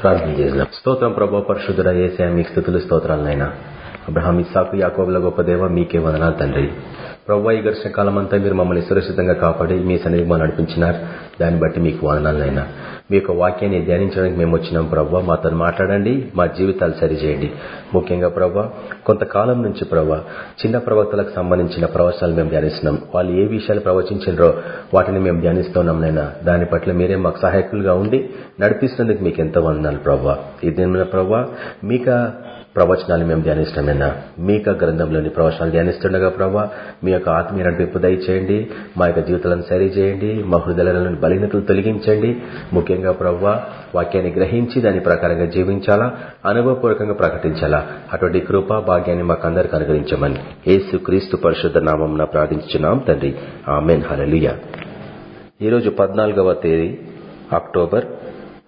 ప్రార్థన చేసినాం స్తోత్రం ప్రభా పరిశుద్ధుడ ఏసే మీకు స్థుతులు స్తోత్రాలనైనా అబ్రహాం ఇస్సాకు యాకోబుల గొప్ప దేవ మీకే వందనాలు తండ్రి ప్రవ్వా ఈ ఘర్షణ కాలం అంతా మీరు మమ్మల్ని సురక్షితంగా కాపాడి మీ సన్నిధికి మనం నడిపించినారు. దాన్ని బట్టి మీకు వందనాలనైనా. మీ యొక్క వాక్యాన్ని ధ్యానించడానికి మేము వచ్చినాం ప్రవ్వా. మాతో మాట్లాడండి మా జీవితాలు సరిచేయండి. ముఖ్యంగా ప్రవ్వా కొంతకాలం నుంచి ప్రవ్వా చిన్న ప్రవక్తలకు సంబంధించిన ప్రవచనాలు మేము ధ్యానిస్తున్నాం. వాళ్ళు ఏ విషయాలు ప్రవచించారో వాటిని మేము ధ్యానిస్తున్నాం నైనా దాని పట్ల మీరే మాకు సహాయకులుగా ఉండి నడిపిస్తున్నందుకు మీకు ఎంతో వందనాలు ప్రవ్వా. ఇది ప్రవ్వా మీక ప్రవచనాలు మేము ధ్యానిస్తామైనా మీక గ్రంథంలోని ప్రవచనాలు ధ్యానిస్తుండగా ప్రభావ మీ యొక్క ఆత్మీయ నడిపింపు దయచేయండి మా యొక్క జీవితాలను సరిచేయండి మా హృదయాలను బలినతలు తొలగించండి. ముఖ్యంగా ప్రవ్వా వాక్యాన్ని గ్రహించి దాని ప్రకారంగా జీవించాలా? అనుభవపూర్వకంగా ప్రకటించాలా? అటువంటి కృపా భాగ్యాన్ని మాకు అందరికి అనుగ్రహించమని యేసు క్రీస్తు పరిశుద్ధ నామం ప్రార్థించున్నాం తండ్రి. ఆమెన్. హలలియ ఈరోజు పద్నాలుగవ తేదీ అక్టోబర్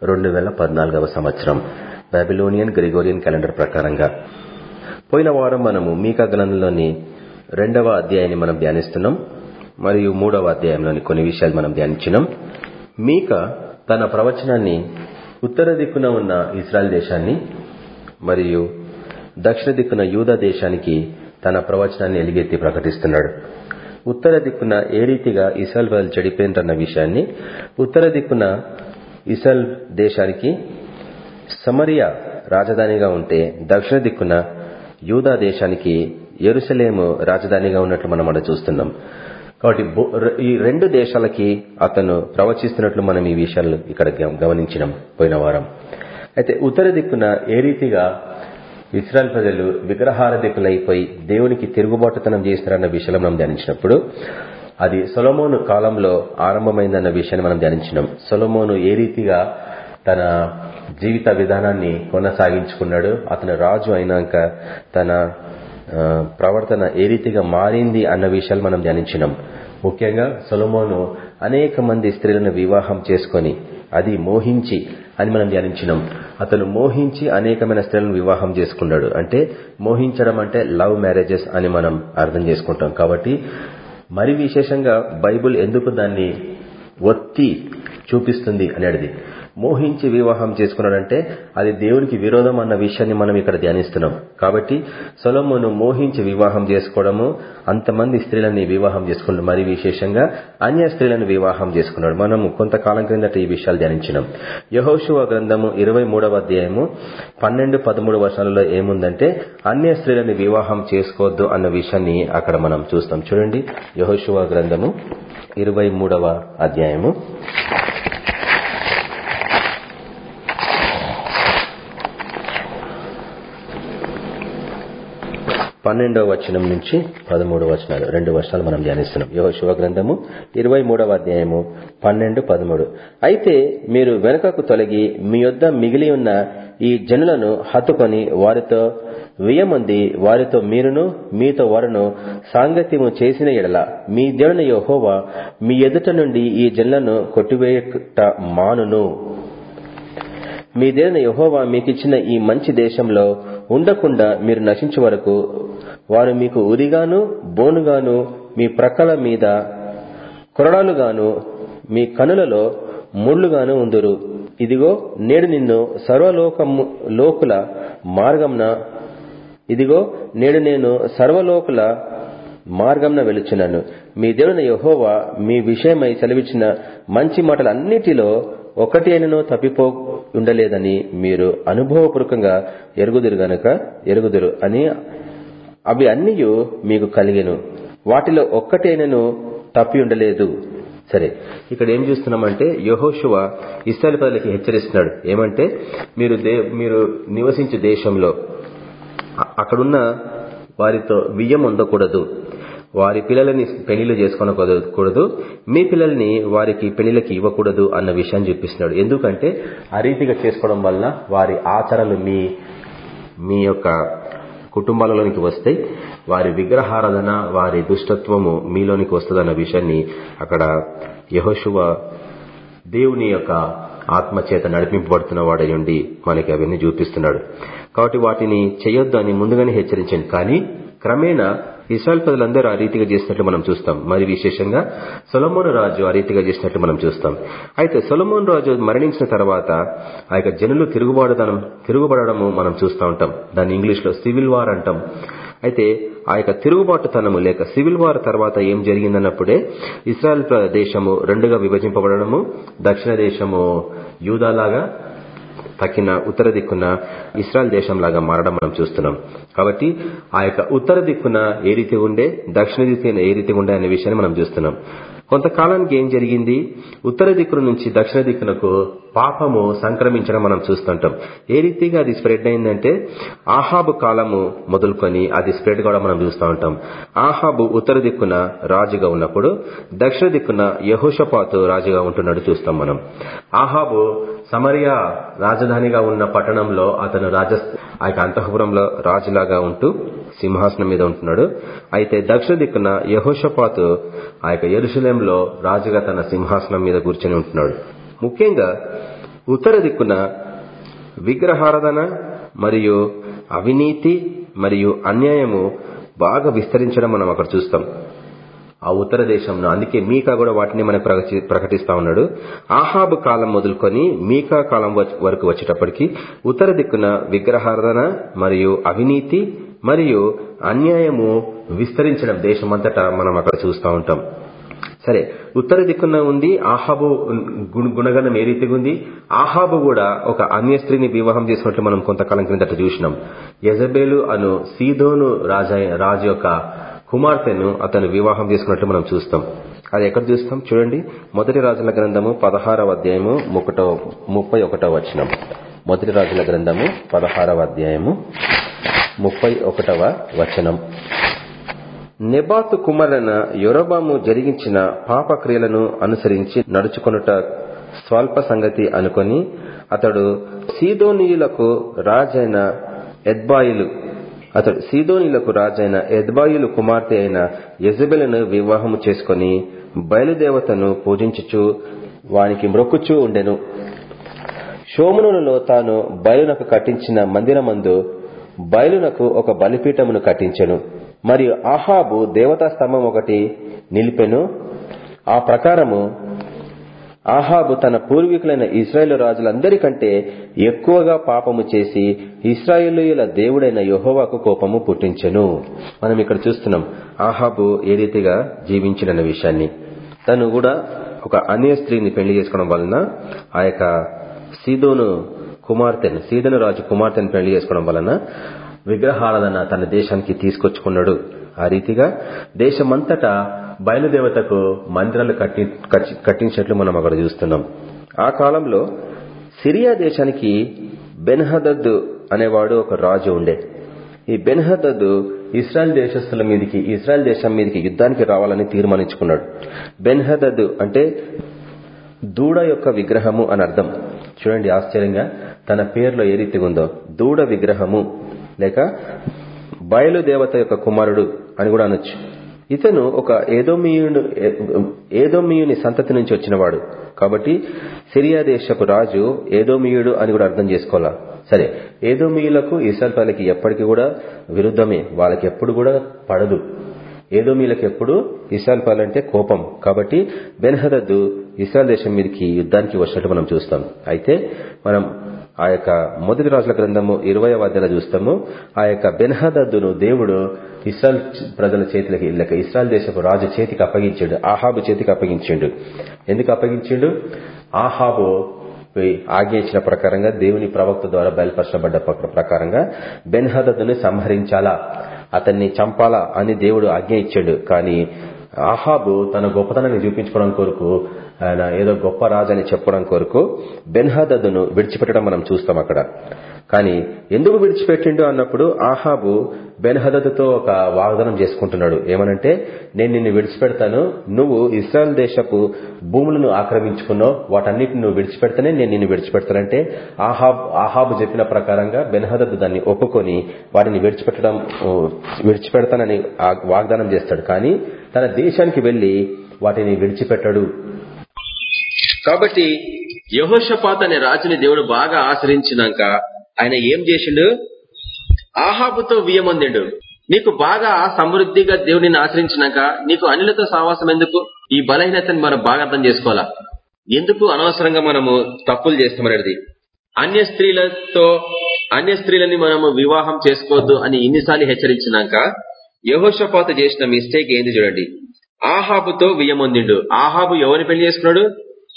రెండు వేల పద్నాలుగవ సంవత్సరం. బాబిలోనియన్ గ్రిగోరియన్ క్యాలెండర్ ప్రకారంగా. పోయిన వారం మనము మీకా గ్రంథంలోని రెండవ అధ్యాయాన్ని మనం ధ్యానిస్తున్నాం మరియు మూడవ అధ్యాయంలోని కొన్ని విషయాలు మనం ధ్యానించినాం. మీక తన ప్రవచనాన్ని ఉత్తర దిక్కున ఉన్న ఇస్రాయల్ దేశాన్ని మరియు దక్షిణ దిక్కున యూదా దేశానికి తన ప్రవచనాన్ని ఎలిగెత్తి ప్రకటిస్తున్నాడు. ఉత్తర దిక్కున ఏ రీతిగా ఇసల్ వాళ్ళు చెడిపోయిందన్న విషయాన్ని ఉత్తర దిక్కున ఇసల్ దేశానికి సమరియా రాజధానిగా ఉంటే దక్షిణ దిక్కున యూదా దేశానికి ఎరుసలేము రాజధానిగా ఉన్నట్లు మనం అక్కడ చూస్తున్నాం. కాబట్టి ఈ రెండు దేశాలకి అతను ప్రవచిస్తున్నట్లు మనం ఈ విషయాలు ఇక్కడ గమనించినాం పోయిన వారం. అయితే ఉత్తర దిక్కున ఏ రీతిగా ఇస్రాయల్ ప్రజలు విగ్రహారధికులైపోయి దేవునికి తిరుగుబాటుతనం చేస్తారన్న విషయాలు మనం ధ్యానించినప్పుడు అది సొలమోను కాలంలో ఆరంభమైందన్న విషయాన్ని మనం ధ్యానించినాం. సొలమోను ఏ రీతిగా తన జీవిత విధానాన్ని కొనసాగించుకున్నాడు. అతను రాజు అయినాక తన ప్రవర్తన ఏ రీతిగా మారింది అన్న విషయాలు మనం ధ్యానించినాం. ముఖ్యంగా సొలమోను అనేక మంది స్త్రీలను వివాహం చేసుకొని అది మోహించి అని మనం ధ్యానించినాం. అతను మోహించి అనేకమైన స్త్రీలను వివాహం చేసుకున్నాడు. అంటే మోహించడం అంటే లవ్ మ్యారేజెస్ అని మనం అర్థం చేసుకుంటాం. కాబట్టి మరి విశేషంగా బైబుల్ ఎందుకు దాన్ని ఒత్తి చూపిస్తుంది అనేది మోహించి వివాహం చేసుకున్నాడంటే అది దేవునికి విరోధం అన్న విషయాన్ని మనం ఇక్కడ ధ్యానిస్తున్నాం. కాబట్టి సొలమును మోహించి వివాహం చేసుకోవడము అంతమంది స్త్రీలని వివాహం చేసుకున్నాడు. మరి విశేషంగా అన్య స్త్రీలను వివాహం చేసుకున్నాడు. మనము కొంతకాలం క్రిందట ఈ విషయాలు ధ్యానించినాం. యహోశువ గ్రంథము ఇరవై అధ్యాయము పన్నెండు పదమూడు వర్షాలలో ఏముందంటే అన్య స్త్రీలను వివాహం చేసుకోవద్దు అన్న విషయాన్ని అక్కడ మనం చూస్తాం. చూడండి యహోశువ గ్రంథము ఇరవై అధ్యాయము. పన్నెండవ వచనం నుంచి పదమూడవ వచనాలు. రెండు వర్షాలు మనం ధ్యానిస్తున్నాం. యోగ శివ గ్రంథము ఇరవై అధ్యాయము పన్నెండు పదమూడు. అయితే మీరు వెనుకకు తొలగి మీ యొద్ద మిగిలి ఉన్న ఈ జనులను హత్తుకొని వారితో వెయ్యమంది వారితో మీరును మీతో వారును సాంగత్యము చేసిన ఎడల మీ దేవుని యహోవా మీ ఎదుట నుండి ఈ జనులను కొట్టివేయట మానును. మీ దేవుని యహోవా మీకిచ్చిన ఈ మంచి దేశంలో ఉండకుండా మీరు నశించే వరకు వారు మీకు ఉరిగాను బోనుగాను మీ ప్రక్కల మీద కొరడాలుగాను మీ కనులలో ముళ్ళుగాను ఉందురు. ఇదిగో నేడు నిన్ను సర్వలోకము లోకుల మార్గంన ఇదిగో నేడు నేను సర్వలోకుల మార్గంన వెళుచున్నాను మీ దేవుని యహోవా మీ విషయమై సెలవిచ్చిన మంచి మాటలన్నిటిలో ఒకటి అయినను తప్పిపో ఉండలేదని మీరు అనుభవపూర్వకంగా ఎరుగుదురు గనక ఎరుగుదురు అని అవి అన్నీ మీకు కలిగెను. వాటిలో ఒక్కటైనను తప్పి ఉండలేదు. సరే ఇక్కడ ఏం చూస్తున్నామంటే యహోశువ ఇస్రాయల్ ప్రజలకి హెచ్చరిస్తున్నాడు. ఏమంటే మీరు మీరు నివసించే దేశంలో అక్కడున్న వారితో వియ్యం ఉండకూడదు. వారి పిల్లలని పెళ్ళిళ్ళు చేసుకోనకూడదు మీ పిల్లల్ని వారికి పెళ్ళిళ్ళకి ఇవ్వకూడదు అన్న విషయాన్ని చూపిస్తున్నాడు ఎందుకంటే ఆ రీతిగా చేసుకోవడం వల్ల వారి ఆచారాలు మీ మీ యొక్క కుటుంబాలలోనికి వస్తాయి. వారి విగ్రహారాధన వారి దుష్టత్వము మీలోనికి వస్తుందన్న విషయాన్ని అక్కడ యహోశువ దేవుని యొక్క ఆత్మచేత నడిపింపబడుతున్న వాడయుండి మనకి అవన్నీ చూపిస్తున్నాడు. కాబట్టి వాటిని చేయొద్దు అని ముందుగానే హెచ్చరించండి కానీ క్రమేణా ఇస్రాయల్ ప్రజలందరూ ఆ రీతిగా చేసినట్లు మనం చూస్తాం. మరి విశేషంగా సొలమోను రాజు ఆ రీతిగా చేసినట్లు మనం చూస్తాం. అయితే సొలమోన్ రాజు మరణించిన తర్వాత ఆ యొక్క జనులు తిరుగుబాటుదనం తిరుగుబడము మనం చూస్తూ ఉంటాం. దాన్ని ఇంగ్లీష్లో సివిల్ వార్ అంటాం. అయితే ఆ యొక్క తిరుగుబాటుతనము లేక సివిల్ వార్ తర్వాత ఏం జరిగిందన్నప్పుడే ఇస్రాయల్ దేశము రెండుగా విభజింపబడము దక్షిణ దేశము యూదాలాగా తక్కిన ఉత్తర దిక్కున ఇస్రాయల్ దేశంలాగా మారడం మనం చూస్తున్నాం. కాబట్టి ఆ యొక్క ఉత్తర దిక్కున ఏ రీతి ఉండే దక్షిణ దిక్కున ఏ రీతి ఉండే అనే విషయాన్ని మనం చూస్తున్నాం. కొంతకాలానికి ఏం జరిగింది? ఉత్తర దిక్కున నుంచి దక్షిణ దిక్కునకు పాపము సంక్రమించడం మనం చూస్తుంటాం. ఏ రీతిగా అది స్ప్రెడ్ అయిందంటే ఆహాబు కాలము మొదలుకొని అది స్ప్రెడ్ కూడా మనం చూస్తూ ఉంటాం. ఆహాబు ఉత్తర దిక్కున రాజుగా ఉన్నప్పుడు దక్షిణ దిక్కున యహోషపాతు రాజుగా ఉంటున్నాడు చూస్తాం మనం. ఆహాబు సమరియా రాజధానిగా ఉన్న పట్టణంలో అతను రాజ ఆ యొక్క అంతఃపురంలో రాజులాగా ఉంటూ సింహాసనం మీద ఉంటున్నాడు. అయితే దక్షిణ దిక్కున యహోషపాతు ఆ యొక్క ఎరుశలేంలో రాజుగా తన సింహాసనం మీద కూర్చొని ఉంటున్నాడు. ముఖ్యంగా ఉత్తర దిక్కున విగ్రహారాధన మరియు అవినీతి మరియు అన్యాయము బాగా విస్తరించడం మనం అక్కడ చూస్తాం. ఆ ఉత్తర దేశంలో. అందుకే మీకా కూడా వాటిని మనం ప్రకటిస్తా ఉన్నాడు. ఆహాబు కాలం మొదలుకొని మీకా కాలం వరకు వచ్చేటప్పటికి ఉత్తర దిక్కున విగ్రహారాధన మరియు అవినీతి మరియు అన్యాయము విస్తరించడం దేశమంతటా మనం అక్కడ చూస్తూ ఉంటాం. సరే ఉత్తర దిక్కున ఉంది ఆహాబు గుణగణం ఏ రీతిగా ఉంది? ఆహాబు కూడా ఒక అన్య స్త్రీని వివాహం చేసినట్లు మనం కొంతకాలం క్రిందట చూసినాం. యజబేలు అను సీదోను రాజు యొక్క కుమార్తెను అతను వివాహం చేసుకున్నట్లు మనం చూస్తాం. అది ఎక్కడ చూస్తాం? చూడండి. మొదటి రాజుల గ్రంథము పదహారవ అధ్యాయము ముప్పై ఒకటవ వచనం. మొదటి రాజుల గ్రంథము పదహారవ అధ్యాయము ముప్పై ఒకటవ వచనం. నెబాతు కుమారులైన యొరబాము జరిగించిన పాపక్రియలను అనుసరించి నడుచుకొనుట స్వల్ప సంగతి అనుకొని అతడు సీదోనీయులకు రాజైన ఎద్బాయిలు అతడు సీదోనిలకు రాజైన ఎద్బాయిలు కుమార్తె అయిన యజబెలను వివాహము చేసుకుని బయలుదేవతను పూజించుచు వానికి మ్రొక్కుచూ ఉండెను. షోమునులలో తాను బయలునకు కట్టించిన మందిరమందు బయలునకు ఒక బలిపీఠమును కట్టించెను. మరియు ఆహాబు దేవతా స్తంభం ఒకటి నిలిపెను. ఆ ప్రకారము ఆహాబు తన పూర్వీకులైన ఇస్రాయేల్ రాజులందరికంటే ఎక్కువగా పాపము చేసి ఇస్రాయేలీయుల దేవుడైన యహోవాకు కోపము పుట్టించెను. మనం ఇక్కడ చూస్తున్నాం ఆహాబు ఏ రీతిగా జీవించిన విషయాన్ని. తను కూడా ఒక అన్య స్త్రీని పెళ్ళి చేసుకోవడం వలన ఆ యొక్క సీదోను కుమార్తెను సీదను రాజు కుమార్తెను పెళ్ళి చేసుకోవడం వలన విగ్రహారాధన తన దేశానికి తీసుకొచ్చుకున్నాడు. ఆ రీతిగా దేశమంతటా బయలుదేవతకు మందిరాలు కట్టించినట్లు మనం అక్కడ చూస్తున్నాం. ఆ కాలంలో సిరియా దేశానికి బెన్హదద్దు అనేవాడు ఒక రాజు ఉండే. ఈ బెన్హదద్దు ఇస్రాయల్ దేశస్తుల మీదకి ఇస్రాయల్ దేశం మీదకి యుద్ధానికి రావాలని తీర్మానించుకున్నాడు. బెన్హదద్దు అంటే దూడ యొక్క విగ్రహము అని అర్థం. చూడండి ఆశ్చర్యంగా తన పేరులో ఏ రీతిగా ఉందో. దూడ విగ్రహము. లేక బయలు దేవత యొక్క కుమారుడు అని కూడా అనొచ్చు. ఇతను ఒక ఏదోమియుడు ఏదోమియుని సంతతి నుంచి వచ్చినవాడు. కాబట్టి సిరియా దేశపు రాజు ఏదోమియుడు అని కూడా అర్థం చేసుకోవాలా? సరే ఏదోమియులకు ఇసల్పాలకి ఎప్పటికీ కూడా విరుద్ధమే. వాళ్ళకి ఎప్పుడు కూడా పడదు. ఏదోమీలకు ఎప్పుడు? ఇస్రాయల్ పాలంటే కోపం. కాబట్టి బెన్హదద్దు ఇస్రాయల్ దేశం మీదకి యుద్ధానికి వచ్చినట్టు మనం చూస్తాం. అయితే మనం ఆ యొక్క మొదటి రాజుల గ్రంథము ఇరవై అధ్యాయంలో చూస్తాము. ఆ యొక్క బెన్హదద్దును దేవుడు ఇస్రాయల్ ప్రజల చేతికి లేక ఇస్రాయల్ దేశపు రాజు చేతికి అప్పగించాడు. ఆహాబు చేతికి అప్పగించాడు. ఎందుకు అప్పగించాడు? ఆహాబు ఆజ్ఞ ఇచ్చిన ప్రకారంగా దేవుని ప్రవక్త ద్వారా బయలుపరచబడ్డ ప్రకారంగా బెన్హదద్దుని సంహరించాలా? అతన్ని చంపాలా అని దేవుడు ఆజ్ఞ ఇచ్చాడు. కానీ ఆహాబు తన గొప్పతనాన్ని చూపించుకోవడం కొరకు ఆయన ఏదో గొప్ప రాజు అని చెప్పడం కొరకు బెన్హదద్దును విడిచిపెట్టడం మనం చూస్తాం అక్కడ. కానీ ఎందుకు విడిచిపెట్టిండు అన్నప్పుడు ఆహాబు బెన్హదద్దుతో ఒక వాగ్దానం చేసుకుంటున్నాడు. ఏమనంటే నేను నిన్ను విడిచిపెడతాను. నువ్వు ఇస్రాయల్ దేశపు భూములను ఆక్రమించుకున్నావు వాటన్నిటిని నువ్వు విడిచిపెడతానే నేను నిన్ను విడిచిపెడతానంటే ఆహాబ్ ఆహాబు చెప్పిన ప్రకారంగా బెన్హదద్దు దాన్ని ఒప్పుకొని వారిని విడిచిపెట్టడం విడిచిపెడతానని వాగ్దానం చేస్తాడు. కానీ తన దేశానికి వెళ్ళి వాటిని విడిచిపెట్టడు. కాబట్టి యహోషపాత్ అనే రాజుని దేవుడు బాగా ఆశ్రయించినాక ఆయన ఏం చేసిండు? ఆహాబుతో వియమందిండు నీకు బాగా సమృద్ధిగా దేవుడిని ఆశ్రయించినాక నీకు అనిలతో సావాసం ఎందుకు? ఈ బలహీనతని మనం బాగా అర్థం చేసుకోవాలా? ఎందుకు అనవసరంగా మనము తప్పులు చేస్తామనేది అన్య స్త్రీలతో అన్య స్త్రీలని మనము వివాహం చేసుకోవద్దు అని ఇన్నిసార్లు హెచ్చరించినాక యహోషపాత చేసిన మిస్టేక్ ఏంది చూడండి. ఆహాబుతో వియ్యమొందిండు ఆహాబు ఎవరిని పెళ్ళి చేసుకున్నాడు?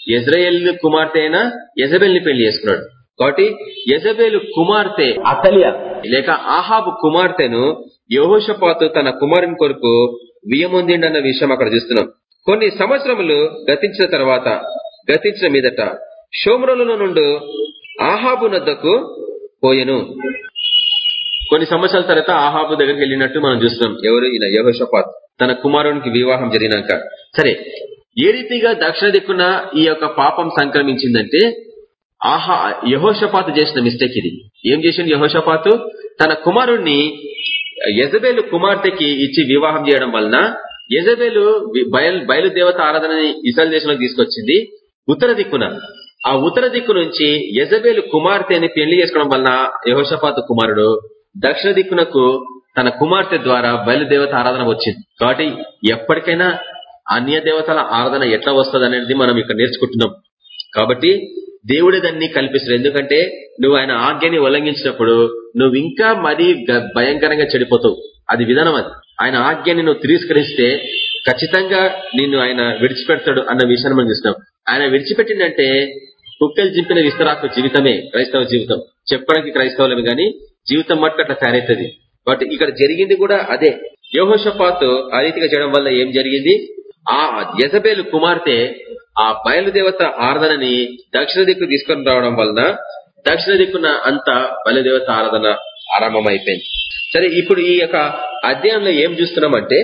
ఇజ్రాయేల్ కుమార్తె అయినా యజబెల్ని పెళ్ళి చేసుకున్నాడు. కాబట్టి యజబేలు కుమార్తె అతలియా? లేక ఆహాబు కుమార్తెను యహోషపాతు తన కుమారుని కొరకు వియ్యమొందిండన్న విషయం అక్కడ చూస్తున్నాం. కొన్ని సంవత్సరములు గతించిన తర్వాత గతించిన మీదట షోమ్రోలో నుండి ఆహాబు నద్దకు పోయెను. కొన్ని సంవత్సరాల తర్వాత ఆహాబు దగ్గరికి వెళ్ళినట్టు మనం చూస్తున్నాం. ఎవరు? ఈయన యహోషపాత్. తన కుమారునికి వివాహం జరిగినాక. సరే ఏ రీతిగా దక్షిణ దిక్కున ఈ యొక్క పాపం సంక్రమించిందంటే ఆహా యహోషపాత్ చేసిన మిస్టేక్ ఇది. ఏం చేసింది యహోషపాతు? తన కుమారుణ్ణి యజబేలు కుమార్తెకి ఇచ్చి వివాహం చేయడం వలన యజబేలు బయలు బయలుదేవత ఆరాధనని ఇసల్ దేశంలోకి తీసుకొచ్చింది ఉత్తర దిక్కున. ఆ ఉత్తర దిక్కు నుంచి యజబేలు కుమార్తెని పెళ్ళి చేసుకోవడం వలన యహోషపాతు కుమారుడు దక్షిణ దిక్కునకు తన కుమార్తె ద్వారా బయలుదేవత ఆరాధన వచ్చింది. కాబట్టి ఎప్పటికైనా అన్య దేవతల ఆరాధన ఎట్లా వస్తుంది అనేది మనం ఇక్కడ నేర్చుకుంటున్నాం. కాబట్టి దేవుడే దాన్ని కల్పిస్తాడు. ఎందుకంటే నువ్వు ఆయన ఆజ్ఞని ఉల్లంఘించినప్పుడు నువ్వు ఇంకా మరీ గ- భయంకరంగా చెడిపోతావు. అది విధానం అది. ఆయన ఆజ్ఞని నువ్వు తిరస్కరిస్తే ఖచ్చితంగా నిన్ను ఆయన విడిచిపెడతాడు అన్న విషయాన్ని మనం చూస్తున్నాం. ఆయన విడిచిపెట్టిందంటే కుక్కలు చింపిన విస్తరాకు జీవితమే క్రైస్తవ జీవితం. చెప్పడానికి క్రైస్తవులమే గాని జీవితం మట్టు అట్లా తయారవుతుంది. బట్ ఇక్కడ జరిగింది కూడా అదే. యోహోషపాత్ ఆ రీతిగా చేయడం వల్ల ఏం జరిగింది? ఆ యజబేలు కుమార్తె ఆ బయలుదేవత ఆరాధనని దక్షిణ దిక్కు తీసుకొని రావడం వలన దక్షిణ దిక్కున అంతా బయలుదేవత ఆరాధన ఆరంభమైపోయింది. సరే ఇప్పుడు ఈ యొక్క అధ్యాయంలో ఏం చూస్తున్నామంటే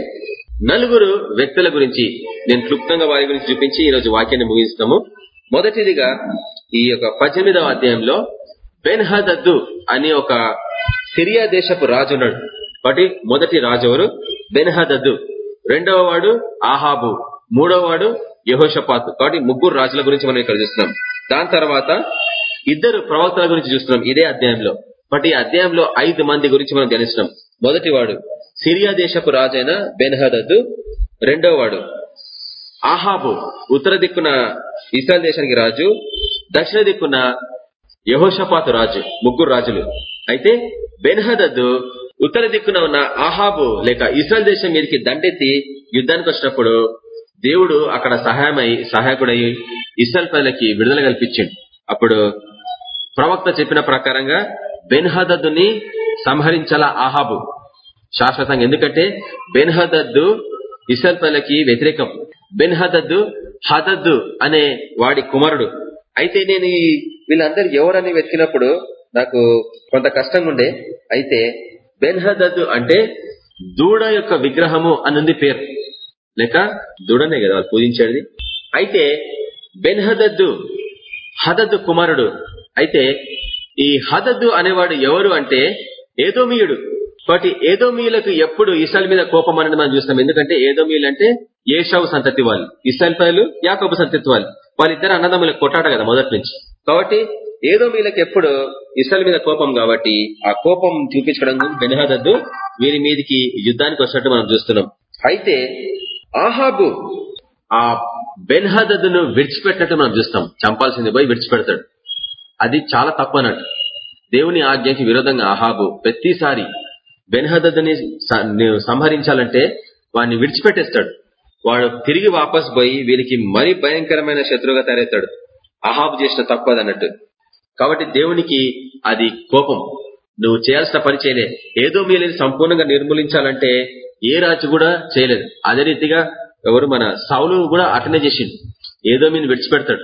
నలుగురు వ్యక్తుల గురించి నేను క్లుప్తంగా వారి గురించి చూపించి ఈ రోజు వాక్యాన్ని ముగిస్తాము మొదటిదిగా ఈ యొక్క పద్దెనిమిదవ అధ్యాయంలో బెన్హదద్దు అని ఒక సిరియా దేశపు రాజు ఉన్నాడు. కాబట్టి మొదటి రాజు ఎవరు? బెన్హదద్దు. రెండవ వాడు ఆహాబు మూడవ వాడు యహోషపాత్. కాబట్టి ముగ్గురు రాజుల గురించి మనం ఇక్కడ చూస్తున్నాం. దాని తర్వాత ఇద్దరు ప్రవక్తల గురించి చూస్తున్నాం ఇదే అధ్యాయంలో. బట్ ఈ అధ్యాయంలో ఐదు మంది గురించి మనం ధ్యానిస్తున్నాం. మొదటి వాడు సిరియా దేశపు రాజైన బెన్హదద్దు రెండవ వాడు ఆహాబు ఉత్తర దిక్కున ఇస్రాయల్ దేశానికి రాజు దక్షిణ దిక్కున యహోషపాతు రాజు ముగ్గురు రాజులు. అయితే బెన్హదద్దు ఉత్తర దిక్కున ఉన్న ఆహాబు లేక ఇస్రాయల్ దేశం మీదకి దండెత్తి యుద్ధానికి వచ్చినప్పుడు దేవుడు అక్కడ సహాయమై సహాయకుడై ఇస్రాయల్ ప్రజలకి విడుదల కల్పించిండు. అప్పుడు ప్రవక్త చెప్పిన ప్రకారంగా బెన్హదద్దుని సంహరించాల ఆహాబు శాశ్వతంగా ఎందుకంటే బెన్హదద్దు ఇస్రాయల్ ప్రజలకి వ్యతిరేకం. బెన్హదద్దు హదద్దు అనే వాడి కుమారుడు. అయితే నేను ఈ వీళ్ళందరూ ఎవరని వెతికినప్పుడు నాకు కొంత కష్టంగా ఉండే. అయితే బెన్హదద్దు అంటే దూడ యొక్క విగ్రహము అనుంది పేరు. లేక దూడనే కదా వాళ్ళు పూజించేది. అయితే బెన్హదద్దు హదద్దు కుమారుడు. అయితే ఈ హదద్దు అనేవాడు ఎవరు అంటే ఏదోమీయుడు. కాబట్టి ఏదోమీయులకు ఎప్పుడు ఇసాల్ మీద కోపం అనేది మనం చూస్తాం. ఎందుకంటే ఏదోమీయులు అంటే ఏషావు సంతతి వాళ్ళు. ఇసాల్ పైలు యాకబు సంతతి వాళ్ళు. వాళ్ళిద్దరు అన్నదమ్ములకు కొట్టాట కదా మొదటి నుంచి. కాబట్టి ఏదోమీయులకు ఎప్పుడు ఇస్రాయల్ మీద కోపం కాబట్టి ఆ కోపం చూపించడం బెనహదద్దు వీరి మీదకి యుద్ధానికి వచ్చినట్టు మనం చూస్తున్నాం. అయితే ఆహాబు ఆ బెన్హదద్దును విడిచిపెట్టినట్టు మనం చూస్తాం. చంపాల్సింది పోయి విడిచిపెడతాడు. అది చాలా తప్పు అన్నట్టు. దేవుని ఆజ్ఞకి విరోధంగా ఆహాబు ప్రతిసారి బెన్హదద్దుని సంహరించాలంటే వాడిని విడిచిపెట్టేస్తాడు. వాడు తిరిగి వాపస్ పోయి వీరికి మరీ భయంకరమైన శత్రువుగా తయారవుతాడు. అహాబు చేసిన తప్పు అన్నట్టు. కాబట్టి దేవునికి అది కోపం. నువ్వు చేయాల్సిన పని చేయలేదు ఏదో మీలని సంపూర్ణంగా నిర్మూలించాలంటే ఏ రాజు కూడా చేయలేదు. అదే రీతిగా ఎవరు మన సౌలు కూడా అటనే చేసిండు. ఏదో మీని విడిచిపెడతాడు.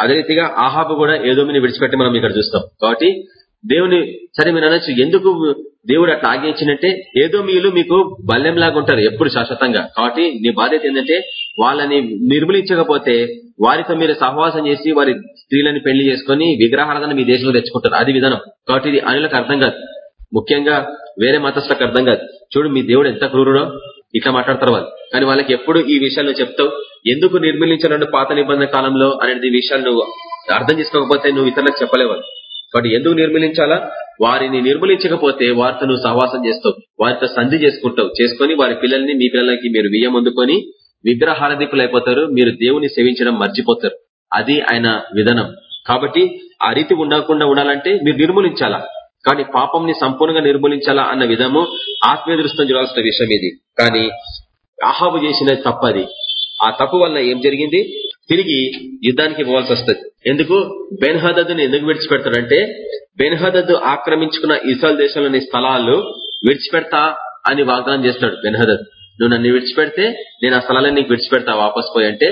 అదే రీతిగా ఆహాబు కూడా ఏదో మీని విడిచిపెట్టి మనం ఇక్కడ చూస్తాం. కాబట్టి దేవుని సరే మీరు అనొచ్చు. ఎందుకు దేవుడు అట్లా ఆగించినట్టే ఏదో మీలు మీకు బల్యంలాగా ఉంటారు ఎప్పుడు శాశ్వతంగా. కాబట్టి నీ బాధ్యత ఏంటంటే వాళ్ళని నిర్మూలించకపోతే వారితో మీరు సహవాసం చేసి వారి స్త్రీలను పెళ్ళి చేసుకుని విగ్రహారాధన మీ దేశంలో తెచ్చుకుంటారు. అది విధానం. కాబట్టి ఇది అనులకు అర్థం కాదు. ముఖ్యంగా వేరే మతస్థులకు అర్థం కాదు. చూడు మీ దేవుడు ఎంత క్రూరుడో ఇట్లా మాట్లాడతారు వాళ్ళు. కానీ వాళ్ళకి ఎప్పుడు ఈ విషయాలు చెప్తావు? ఎందుకు నిర్మూలించాలంటే పాత నిబంధన కాలంలో అనేది విషయాలు నువ్వు అర్థం చేసుకోకపోతే నువ్వు ఇతరులకు చెప్పలేవు వాటి ఎందుకు నిర్మూలించాలా? వారిని నిర్మూలించకపోతే వారితో నువ్వు సహవాసం చేస్తావు వారితో సంధి చేసుకుంటావు. చేసుకుని వారి పిల్లల్ని మీ పిల్లలకి మీరు వియ్యం అందుకొని విగ్రహారధికులైపోతారు మీరు దేవుని సేవించడం మర్చిపోతారు. అది ఆయన విధానం. కాబట్టి ఆ రీతి ఉండకుండా ఉండాలంటే మీరు నిర్మూలించాలా? కానీ పాపంని సంపూర్ణంగా నిర్మూలించాలా అన్న విధము ఆత్మీయ దృష్టిని చూడాల్సిన విషయం ఇది. కానీ అహాబు చేసిన తప్పది. ఆ తప్పు వల్ల ఏం జరిగింది? తిరిగి యుద్ధానికి పోవాల్సి వస్తుంది. ఎందుకు? బెన్హదద్దుని ఎందుకు విడిచిపెడతాడంటే బెన్హదద్దు ఆక్రమించుకున్న ఇస్రాయల్ దేశంలోని స్థలాలు విడిచిపెడతా అని వాగ్దానం చేస్తాడు బెన్హదద్ నువ్వు నన్ను విడిచిపెడితే నేను ఆ స్థలాలను నీకు విడిచిపెడతా వాపస్ పోయి అంటే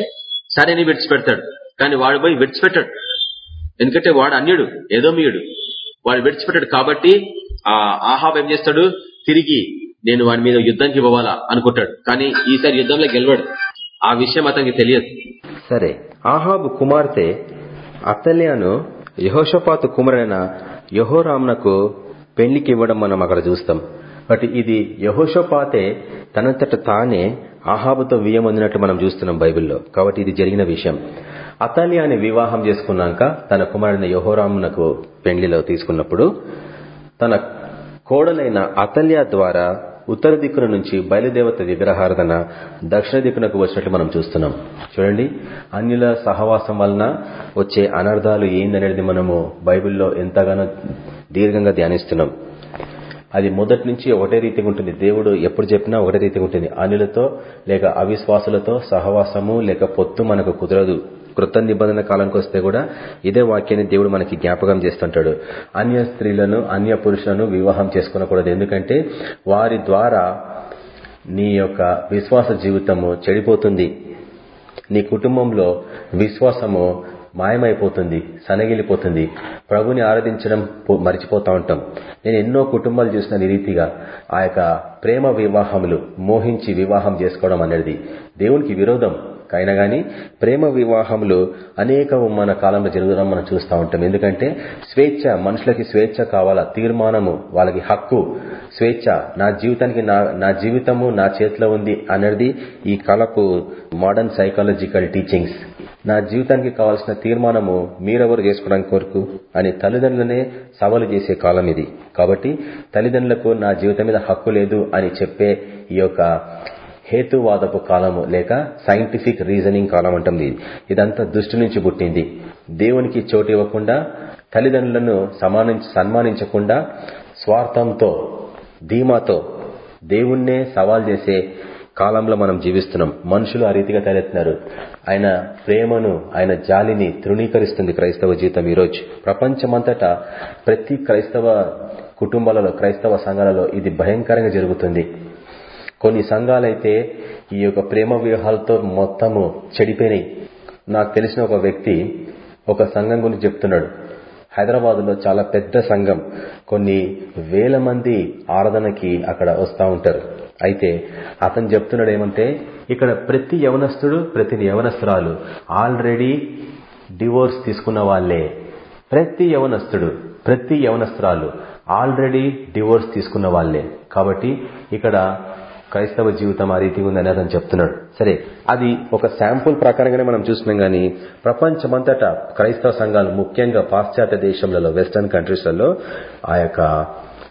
సరే నీ విడిచిపెడతాడు. కానీ వాడు పోయి విడిచిపెట్టాడు. ఎందుకంటే వాడు అన్యుడు ఏదో మీయుడు వాడు విడిచిపెట్టాడు కాబట్టి ఆ ఆహాబ్ ఏం చేస్తాడు? తిరిగి నేను వాడి మీద యుద్ధానికి పోవాలా అనుకుంటాడు. కానీ ఈసారి యుద్ధంలో గెలవాడు. ఆ విషయం అతనికి తెలియదు. సరే ఆహాబు కుమార్తె అతల్యాను యహోషపాతు కుమారైన యహోరామ్నకు పెళ్ళికి ఇవ్వడం మనం అక్కడ చూస్తాం. బట్ ఇది యహోషపాతే తనంతట తానే ఆహాబుతో వియ్యమొందినట్టు మనం చూస్తున్నాం బైబిల్లో. కాబట్టి ఇది జరిగిన విషయం. అతల్యాని వివాహం చేసుకున్నాక తన కుమారుడైన యహోరామ్నకు పెండ్లిలో తీసుకున్నప్పుడు తన కోడలైన అతల్య ద్వారా ఉత్తర దిక్కున నుంచి బయలుదేవత విగ్రహార్థన దక్షిణ దిక్కునకు వచ్చినట్లు మనం చూస్తున్నాం. చూడండి అన్యుల సహవాసం వలన వచ్చే అనర్థాలు ఏందనేది మనము బైబిల్లో ఎంతగానో దీర్ఘంగా ధ్యానిస్తున్నాం. అది మొదటి నుంచి ఒకటే రీతిగా ఉంటుంది. దేవుడు ఎప్పుడు చెప్పినా ఒకటే రీతిగా ఉంటుంది. అన్యులతో లేక అవిశ్వాసులతో సహవాసము లేక పొత్తు మనకు కుదరదు. కృత నిబంధన కాలానికి వస్తే కూడా ఇదే వాక్యాన్ని దేవుడు మనకి జ్ఞాపకం చేస్తుంటాడు. అన్య స్త్రీలను అన్య పురుషులను వివాహం చేసుకునకూడదు. ఎందుకంటే వారి ద్వారా నీ యొక్క విశ్వాస జీవితము చెడిపోతుంది. నీ కుటుంబంలో విశ్వాసము మాయమైపోతుంది సనగిలిపోతుంది. ప్రభుని ఆరాధించడం మర్చిపోతా ఉంటాం. నేను ఎన్నో కుటుంబాలు చూసిన రీతిగా ఆ యొక్క ప్రేమ వివాహములు మోహించి వివాహం చేసుకోవడం అనేది దేవునికి విరోధం. అయినా కానీ ప్రేమ వివాహములు అనేక మన కాలంలో జరగడం మనం చూస్తూ ఉంటాం. ఎందుకంటే స్వేచ్ఛ మనుషులకి స్వేచ్ఛ కావాలా? తీర్మానము వాళ్ళకి హక్కు. స్వేచ్ఛ నా జీవితానికి నా జీవితము నా చేతిలో ఉంది అనేది ఈ కాలపు మోడర్న్ సైకాలజికల్ టీచింగ్స్ నా జీవితానికి కావాల్సిన తీర్మానము మీరెవరు చేసుకోవడానికి కొరకు? అని తల్లిదండ్రులనే సవాలు చేసే కాలం ఇది. కాబట్టి తల్లిదండ్రులకు నా జీవితం మీద హక్కు లేదు అని చెప్పే ఈ యొక్క హేతువాదపు కాలము లేక సైంటిఫిక్ రీజనింగ్ కాలం అంటుంది ఇదంతా దృష్టి నుంచి పుట్టింది. దేవునికి చోటు ఇవ్వకుండా తల్లిదండ్రులను సన్మానించకుండా స్వార్థంతో ధీమాతో దేవుణ్ణే సవాల్ చేసే కాలంలో మనం జీవిస్తున్నాం. మనుషులు ఆ రీతిగా తలెత్తినారు ఆయన ప్రేమను ఆయన జాలిని తృణీకరిస్తుంది క్రైస్తవ జీవితం ఈరోజు. ప్రపంచమంతటా ప్రతి క్రైస్తవ కుటుంబాలలో క్రైస్తవ సంఘాలలో ఇది భయంకరంగా జరుగుతుంది. కొన్ని సంఘాలైతే ఈ యొక్క ప్రేమ వ్యూహాలతో మొత్తము చెడిపోయినాయి. నాకు తెలిసిన ఒక వ్యక్తి ఒక సంఘం గురించి చెప్తున్నాడు. హైదరాబాద్లో చాలా పెద్ద సంఘం. కొన్ని వేల మంది ఆరాధనకి అక్కడ వస్తా ఉంటారు. అయితే అతను చెప్తున్నాడు ఏమంటే ఇక్కడ ప్రతి యవనస్తుడు ప్రతి యవనస్తురాలు ఆల్రెడీ డివోర్స్ తీసుకున్న వాళ్ళే ప్రతి యవనస్తుడు ప్రతి యవనస్తురాలు ఆల్రెడీ డివోర్స్ తీసుకున్న వాళ్ళే కాబట్టి ఇక్కడ క్రైస్తవ జీవితం ఆ రీతిగా ఉందని అతను చెప్తున్నాడు. సరే అది ఒక శాంపుల్ ప్రకారంగానే మనం చూస్తున్నాం గానీ ప్రపంచమంతటా క్రైస్తవ సంఘాలు ముఖ్యంగా పాశ్చాత్య దేశంలో వెస్టర్న్ కంట్రీస్లలో ఆ యొక్క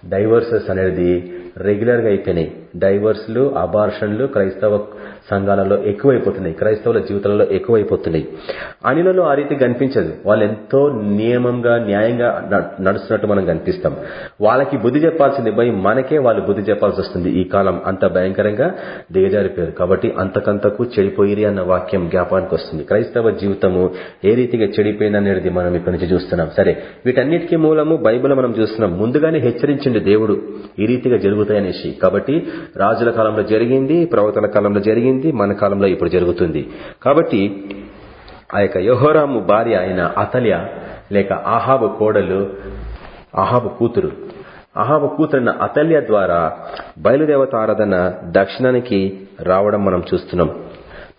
డైవర్సెస్ అనేది రెగ్యులర్గా అయిపోయినాయి. డైవర్స్లు అబార్షన్లు క్రైస్తవ సంఘాలలో ఎక్కువైపోతున్నాయి క్రైస్తవుల జీవితాలలో ఎక్కువైపోతున్నాయి. అనిలలో ఆ రీతి కనిపించదు. వాళ్ళు ఎంతో నియమంగా న్యాయంగా నడుస్తున్నట్టు మనం కనిపిస్తాం. వాళ్ళకి బుద్ధి చెప్పాల్సింది పోయి మనకే వాళ్ళు బుద్ధి చెప్పాల్సి వస్తుంది ఈ కాలం. అంత భయంకరంగా దిగజారిపోయారు. కాబట్టి అంతకంతకు చెడిపోయిరి అన్న వాక్యం జ్ఞాపానికి వస్తుంది. క్రైస్తవ జీవితము ఏ రీతిగా చెడిపోయిందనేది మనం ఇక్కడి నుంచి చూస్తున్నాం. సరే వీటన్నిటికీ మూలము బైబిల్ మనం చూస్తున్నాం. ముందుగానే హెచ్చరించండి దేవుడు ఈ రీతిగా జరుగుతాయనేసి. కాబట్టి రాజుల కాలంలో జరిగింది ప్రవక్తల కాలంలో జరిగింది మన కాలంలో ఇప్పుడు జరుగుతుంది. కాబట్టి ఆ యొక్క యహోరాము భార్య అయిన అతల్య లేక ఆహాబు కోడలు అహాబు కూతురు. అహాబు కూతురున్న అతల్య ద్వారా బయలుదేవత ఆరాధన దక్షిణానికి రావడం మనం చూస్తున్నాం.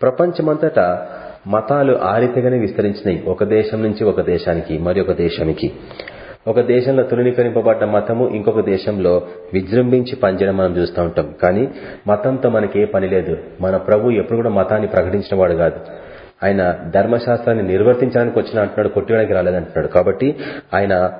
ప్రపంచమంతటా మతాలు ఆరితగానే విస్తరించినాయి ఒక దేశం నుంచి ఒక దేశానికి మరి దేశానికి. ఒక దేశంలో తృణీకరింపబడ్డ మతము ఇంకొక దేశంలో విజృంభించి పనిచేయడం మనం చూస్తూ ఉంటాం. కానీ మతంతో మనకి ఏ పని లేదు. మన ప్రభు ఎప్పుడు కూడా మతాన్ని ప్రకటించిన వాడు కాదు. ఆయన ధర్మశాస్త్రాన్ని నిర్వర్తించడానికి వచ్చిన అంటున్నాడు కొట్టడానికి రాలేదంటున్నాడు. కాబట్టి ఆయన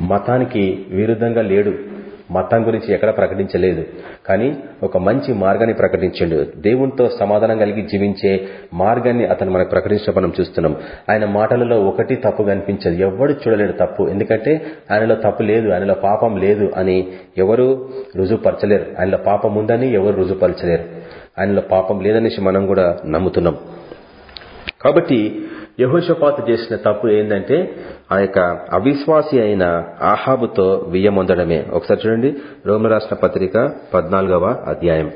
మతానికి విరుద్ధంగా లేడు. మతం గురించి ఎక్కడ ప్రకటించలేదు. కానీ ఒక మంచి మార్గాన్ని ప్రకటించిండు. దేవునితో సమాధానం కలిగి జీవించే మార్గాన్ని అతను మనకు ప్రకటించడం మనం చూస్తున్నాం. ఆయన మాటలలో ఒకటి తప్పు కనిపించదు. ఎవడు చూడలేడు తప్పు. ఎందుకంటే ఆయనలో తప్పు లేదు ఆయనలో పాపం లేదు అని ఎవరు రుజువుపరచలేరు. ఆయనలో పాపం ఉందని ఎవరు రుజువుపరచలేరు. ఆయనలో పాపం లేదనేసి మనం కూడా నమ్ముతున్నాం. కాబట్టి యహోషపాతు చేసిన తప్పు ఏంటంటే ఆ యొక్క అవిశ్వాసి అయిన ఆహాబుతో వియ్యమొందడమే. ఒకసారి చూడండి రోమ రాష్ట్ర పత్రిక పద్నాలుగవ అధ్యాయం.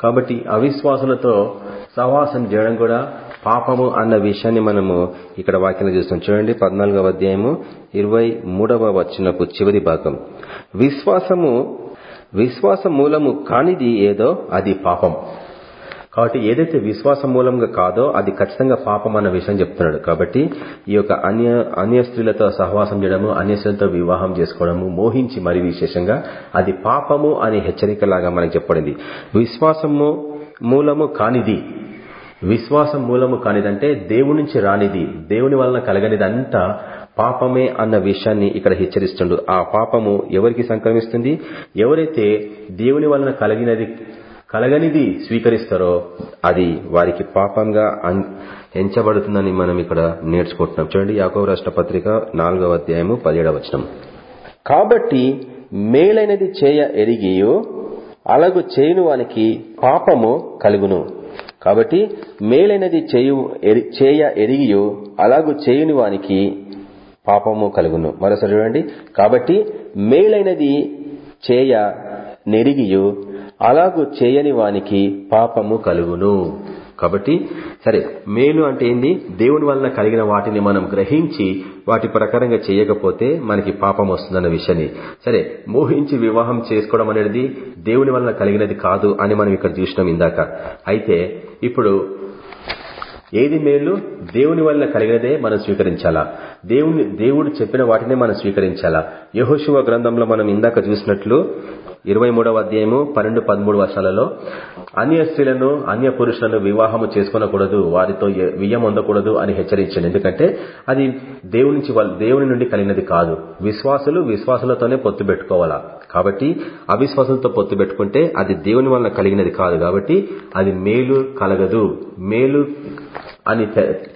కాబట్టి అవిశ్వాసులతో సహవాసం చేయడం కూడా పాపము అన్న విషయాన్ని మనము ఇక్కడ వాక్యంలో చూస్తాం. చూడండి పద్నాలుగవ అధ్యాయము ఇరవై మూడవ వచ్చినపు చివరి భాగం. విశ్వాసము విశ్వాస మూలము కానిది ఏదో అది పాపం. కాబట్టి ఏదైతే విశ్వాసం మూలంగా కాదో అది ఖచ్చితంగా పాపం అన్న విషయం చెప్తున్నాడు. కాబట్టి ఈ యొక్క అన్య అన్య స్త్రీలతో సహవాసం చేయడము అన్య స్త్రీలతో వివాహం చేసుకోవడము మోహించి మరి విశేషంగా అది పాపము అని హెచ్చరికలాగా మనకు చెప్పబడింది. విశ్వాసము మూలము కానిది విశ్వాసం మూలము కానిదంటే దేవుడి నుంచి రానిది దేవుని వలన కలగనిదంతా పాపమే అన్న విషయాన్ని ఇక్కడ హెచ్చరిస్తుండు. ఆ పాపము ఎవరికి సంక్రమిస్తుంది? ఎవరైతే దేవుని వలన కలిగినది కలగనిది స్వీకరిస్తారో అది వారికి పాపంగా ఎంచబడుతుందని మనం ఇక్కడ నేర్చుకుంటున్నాం. చూడండి యాకవ రాష్ట్ర పత్రిక నాలుగవ అధ్యాయము పదిహేడవ వచనం. కాబట్టి మేలైనది చేయ ఎరిగియో అలాగు చేయును వానికి పాపము కలుగును. కాబట్టి మేలైనది చేయ ఎరిగియో అలాగు చేయుని వానికి పాపము కలుగును. మరోసారి చూడండి. కాబట్టి మేలైనది చేయ నెరిగియు అలాగూ చేయని వానికి పాపము కలుగును. కాబట్టి సరే మేలు అంటే ఏంది? దేవుని వలన కలిగిన వాటిని మనం గ్రహించి వాటి ప్రకారంగా చేయకపోతే మనకి పాపం వస్తుందన్న విషయాన్ని. సరే మోహించి వివాహం చేసుకోవడం అనేది దేవుని వలన కలిగినది కాదు అని మనం ఇక్కడ చూసినాం ఇందాక. అయితే ఇప్పుడు ఏది మేలు? దేవుని వలన కలిగినదే మనం స్వీకరించాలా? దేవుని దేవుడు చెప్పిన వాటినే మనం స్వీకరించాలా? యహోశివ గ్రంథంలో మనం ఇందాక చూసినట్లు ఇరవై మూడవ అధ్యాయము పన్నెండు పదమూడు వర్షాలలో అన్య స్త్రీలను అన్య పురుషులను వివాహము చేసుకోనకూడదు వారితో వియ్యం అందకూడదు అని హెచ్చరించాను. ఎందుకంటే అది దేవుని నుంచి దేవుని నుండి కలిగినది కాదు. విశ్వాసులు విశ్వాసులతోనే పొత్తు పెట్టుకోవాలా? కాబట్టి అవిశ్వాసులతో పొత్తు పెట్టుకుంటే అది దేవుని వలన కలిగినది కాదు. కాబట్టి అది మేలు కలగదు. మేలు అని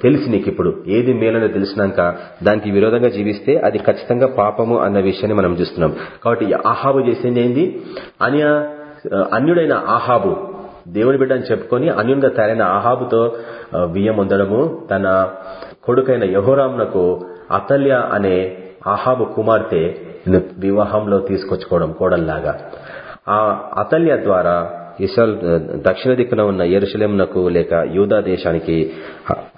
తెలిసి నీకు ఇప్పుడు. ఏది మేలని తెలిసినాక దానికి విరోధంగా జీవిస్తే అది ఖచ్చితంగా పాపము అన్న విషయాన్ని మనం చూస్తున్నాం. కాబట్టి ఆహాబు చేసింది ఏంది? అన్య అన్యుడైన ఆహాబు దేవుని బిడ్డ అని చెప్పుకొని అన్యునిగా తయారైన ఆహాబుతో బియ్యం పొందడము తన కొడుకైన యహోరామునకు అతల్య అనే ఆహాబు కుమార్తె వివాహంలో తీసుకొచ్చుకోవడం కోడల్లాగా. ఆ అతల్య ద్వారా ఇస్రాల్ దక్షిణ దిక్కున ఉన్న ఎరుశలేమునకు లేక యూదా దేశానికి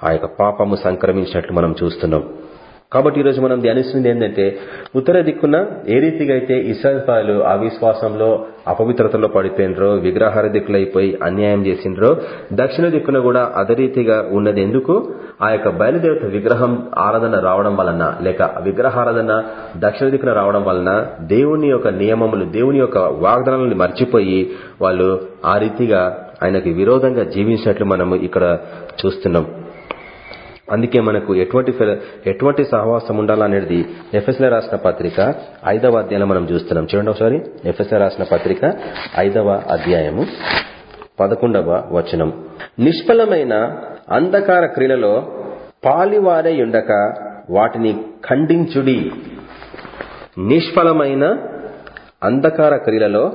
ఆ యొక్క పాపము సంక్రమించినట్లు మనం చూస్తున్నాం. కాబట్టి ఈరోజు మనం ధ్యానిస్తుంది ఏంటంటే ఉత్తర దిక్కున ఏ రీతిగా అయితే ఇస్రాయల్ అవిశ్వాసంలో అపవిత్రతలో పడిపోయినరో విగ్రహార దిక్కులైపోయి అన్యాయం చేసిండ్రో దక్షిణ దిక్కున కూడా అదే రీతిగా ఉన్నది. ఎందుకు? ఆ యొక్క బయలుదేవత విగ్రహం ఆరాధన రావడం వలన లేక విగ్రహారాధన దక్షిణ దిక్కున రావడం వలన దేవుని యొక్క నియమములు దేవుని యొక్క వాగ్దానాలను మర్చిపోయి వాళ్ళు ఆ రీతిగా ఆయనకి విరోధంగా జీవించినట్లు మనము ఇక్కడ చూస్తున్నాం. అందుకే మనకు ఎటువంటి ఎటువంటి సహవాసం ఉండాలనేది ఎఫ్ఎస్ఏ రాసిన పత్రిక ఐదవ అధ్యాయంలో మనం చూస్తున్నాం. చూడండి ఒకసారి. ఎఫ్ఎస్ఏ రాసిన పత్రిక ఐదవ అధ్యాయము పదకొండవ వచనం. నిష్ఫలమైన అంధకార క్రియలలో పాలివారే ఉండక వాటిని ఖండించుడి. నిష్ఫలమైన అంధకార క్రియలలో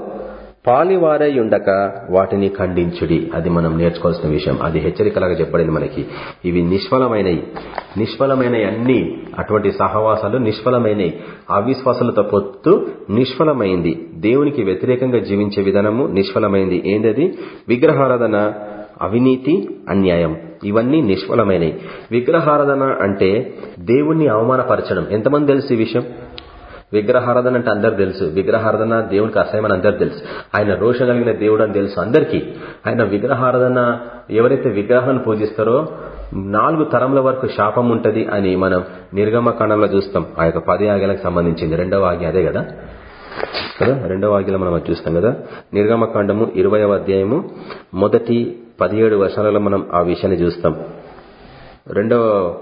పాలివారై ఉండక వాటిని ఖండించుడి. అది మనం నేర్చుకోవాల్సిన విషయం. అది హెచ్చరికలాగా చెప్పబడింది మనకి. ఇవి నిష్ఫలమైనవి నిష్ఫలమైన అన్ని అటువంటి సహవాసాలు నిష్ఫలమైనవి అవిశ్వాసాలతో పొత్తు నిష్ఫలమైంది. దేవునికి వ్యతిరేకంగా జీవించే విధానము నిష్ఫలమైంది. ఏందది? విగ్రహారాధన అవినీతి అన్యాయం. ఇవన్నీ నిష్ఫలమైనవి విగ్రహారాధన అంటే దేవుణ్ణి అవమానపరచడం. ఎంతమంది తెలుసు ఈ విషయం? విగ్రహారాధన అంటే అందరు తెలుసు. విగ్రహారాధన దేవుడికి అసహ్యమని అందరు తెలుసు. ఆయన రోషం కలిగిన దేవుడు అని తెలుసు అందరికీ. ఆయన విగ్రహారాధన ఎవరైతే విగ్రహాన్ని పూజిస్తారో నాలుగు తరముల వరకు శాపం ఉంటది అని మనం నిర్గమ కాండంలో చూస్తాం. ఆ యొక్క పది ఆజ్ఞలకు సంబంధించింది. రెండవ ఆజ్ఞ అదే కదా? కదా? రెండవ ఆజ్ఞలో మనం అది చూస్తాం కదా? నిర్గమకాండము ఇరవయవ అధ్యాయము మొదటి పదిహేడు వర్షాలలో మనం ఆ విషయాన్ని చూస్తాం. రెండవ